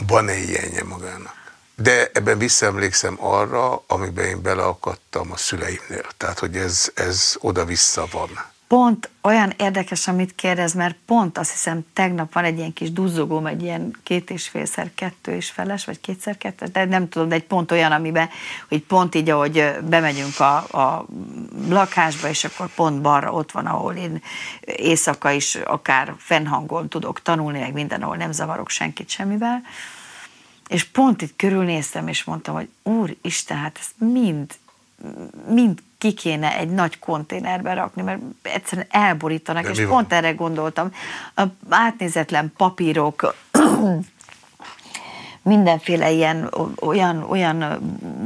Van-e ilyenje magának? De ebben visszaemlékszem arra, amiben én beleakadtam a szüleimnél. Tehát, hogy ez, ez oda-vissza van. Pont olyan érdekes, amit kérdez, mert pont azt hiszem tegnap van egy ilyen kis duzzogóm, egy ilyen két és félszer kettő és feles, vagy kétszer kettő, de nem tudom, de egy pont olyan, amiben, hogy pont így, ahogy bemegyünk a, a lakásba, és akkor pont balra ott van, ahol én éjszaka is akár fennhangon tudok tanulni, meg minden, ahol nem zavarok senkit semmivel, és pont itt körülnéztem, és mondtam, hogy Úristen, hát ezt mind, mind ki kéne egy nagy konténerbe rakni, mert egyszerűen elborítanak, De és pont van? erre gondoltam. A átnézetlen papírok, mindenféle ilyen, olyan, olyan,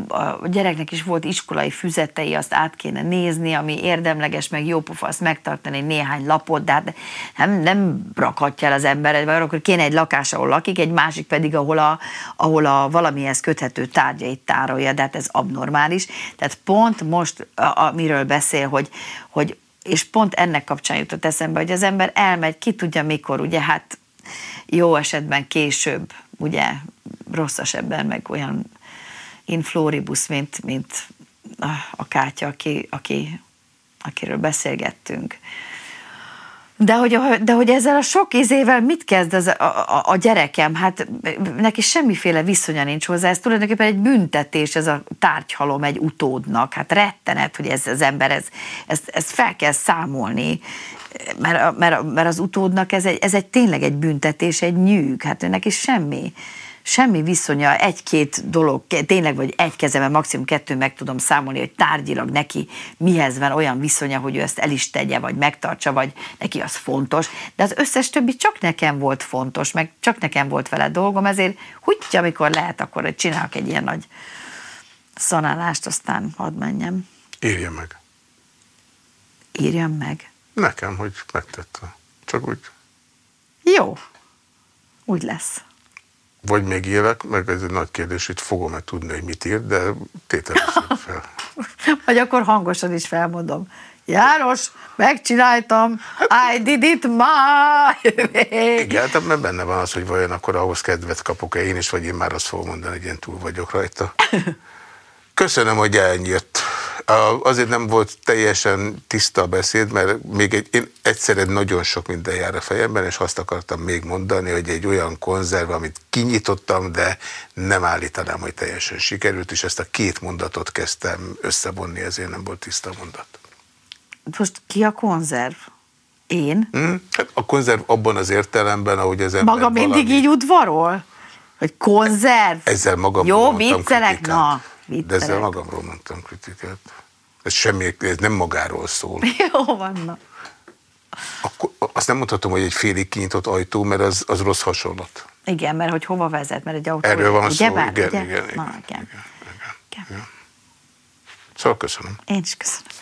a gyereknek is volt iskolai füzetei, azt át kéne nézni, ami érdemleges, meg jó pofa, azt megtartani néhány lapot, de hát nem, nem rakhatja el az ember, vagy akkor kéne egy lakás, ahol lakik, egy másik pedig, ahol a, ahol a valamihez köthető tárgyait tárolja, de hát ez abnormális. Tehát pont most, amiről beszél, hogy, hogy és pont ennek kapcsán jutott eszembe, hogy az ember elmegy, ki tudja mikor, ugye hát jó esetben később, ugye rossz esetben meg olyan infloribus, mint, mint a, Kátya, aki, aki, akiről beszélgettünk. De hogy, de hogy ezzel a sok izével mit kezd az, a, a, a gyerekem? Hát neki semmiféle viszonya nincs hozzá, ez tulajdonképpen egy büntetés, ez a tárgyhalom egy utódnak. Hát rettenet, hogy ez az ember, ez, ezt, ezt fel kell számolni, mert, mert, mert az utódnak ez egy, ez egy tényleg egy büntetés, egy nyűg, hát neki semmi semmi viszonya, egy-két dolog, tényleg vagy egy kezemben, maximum kettő meg tudom számolni, hogy tárgyilag neki mihez van olyan viszonya, hogy ő ezt el is tegye, vagy megtartsa, vagy neki az fontos. De az összes többi csak nekem volt fontos, meg csak nekem volt vele dolgom, ezért hogy amikor lehet, akkor csinálok egy ilyen nagy szanálást, aztán hadd menjem. Írja meg. Írjam meg. Nekem, hogy megtette. Csak úgy. Jó. Úgy lesz vagy még élek, meg ez egy nagy kérdés, hogy fogom-e tudni, hogy mit ír, de tételezzük fel. vagy akkor hangosan is felmondom. János, megcsináltam, I did it my way. Igen, tehát mert benne van az, hogy vajon akkor ahhoz kedvet kapok-e én is, vagy én már azt fogom mondani, hogy én túl vagyok rajta. Köszönöm, hogy eljött. Azért nem volt teljesen tiszta a beszéd, mert még egy, én egyszerűen nagyon sok minden jár a fejemben, és azt akartam még mondani, hogy egy olyan konzerv, amit kinyitottam, de nem állítanám, hogy teljesen sikerült, és ezt a két mondatot kezdtem összevonni, ezért nem volt tiszta mondat. Most ki a konzerv? Én? Hmm? Hát a konzerv abban az értelemben, ahogy az ember Maga mindig valami... így udvarol? Hogy konzerv? Ezzel magam Jó, viccelek, na. Viccelek. De ezzel magamról mondtam kritikát. Ez semmi, ez nem magáról szól. Jó vannak. Akkor azt nem mondhatom, hogy egy félig kinyitott ajtó, mert az, az rossz hasonlat. Igen, mert hogy hova vezet, mert egy autó... Erről van ugye szó, bár, igen, ugye? igen, igen, Na, igen. igen, igen, igen. Szóval köszönöm. Én is köszönöm.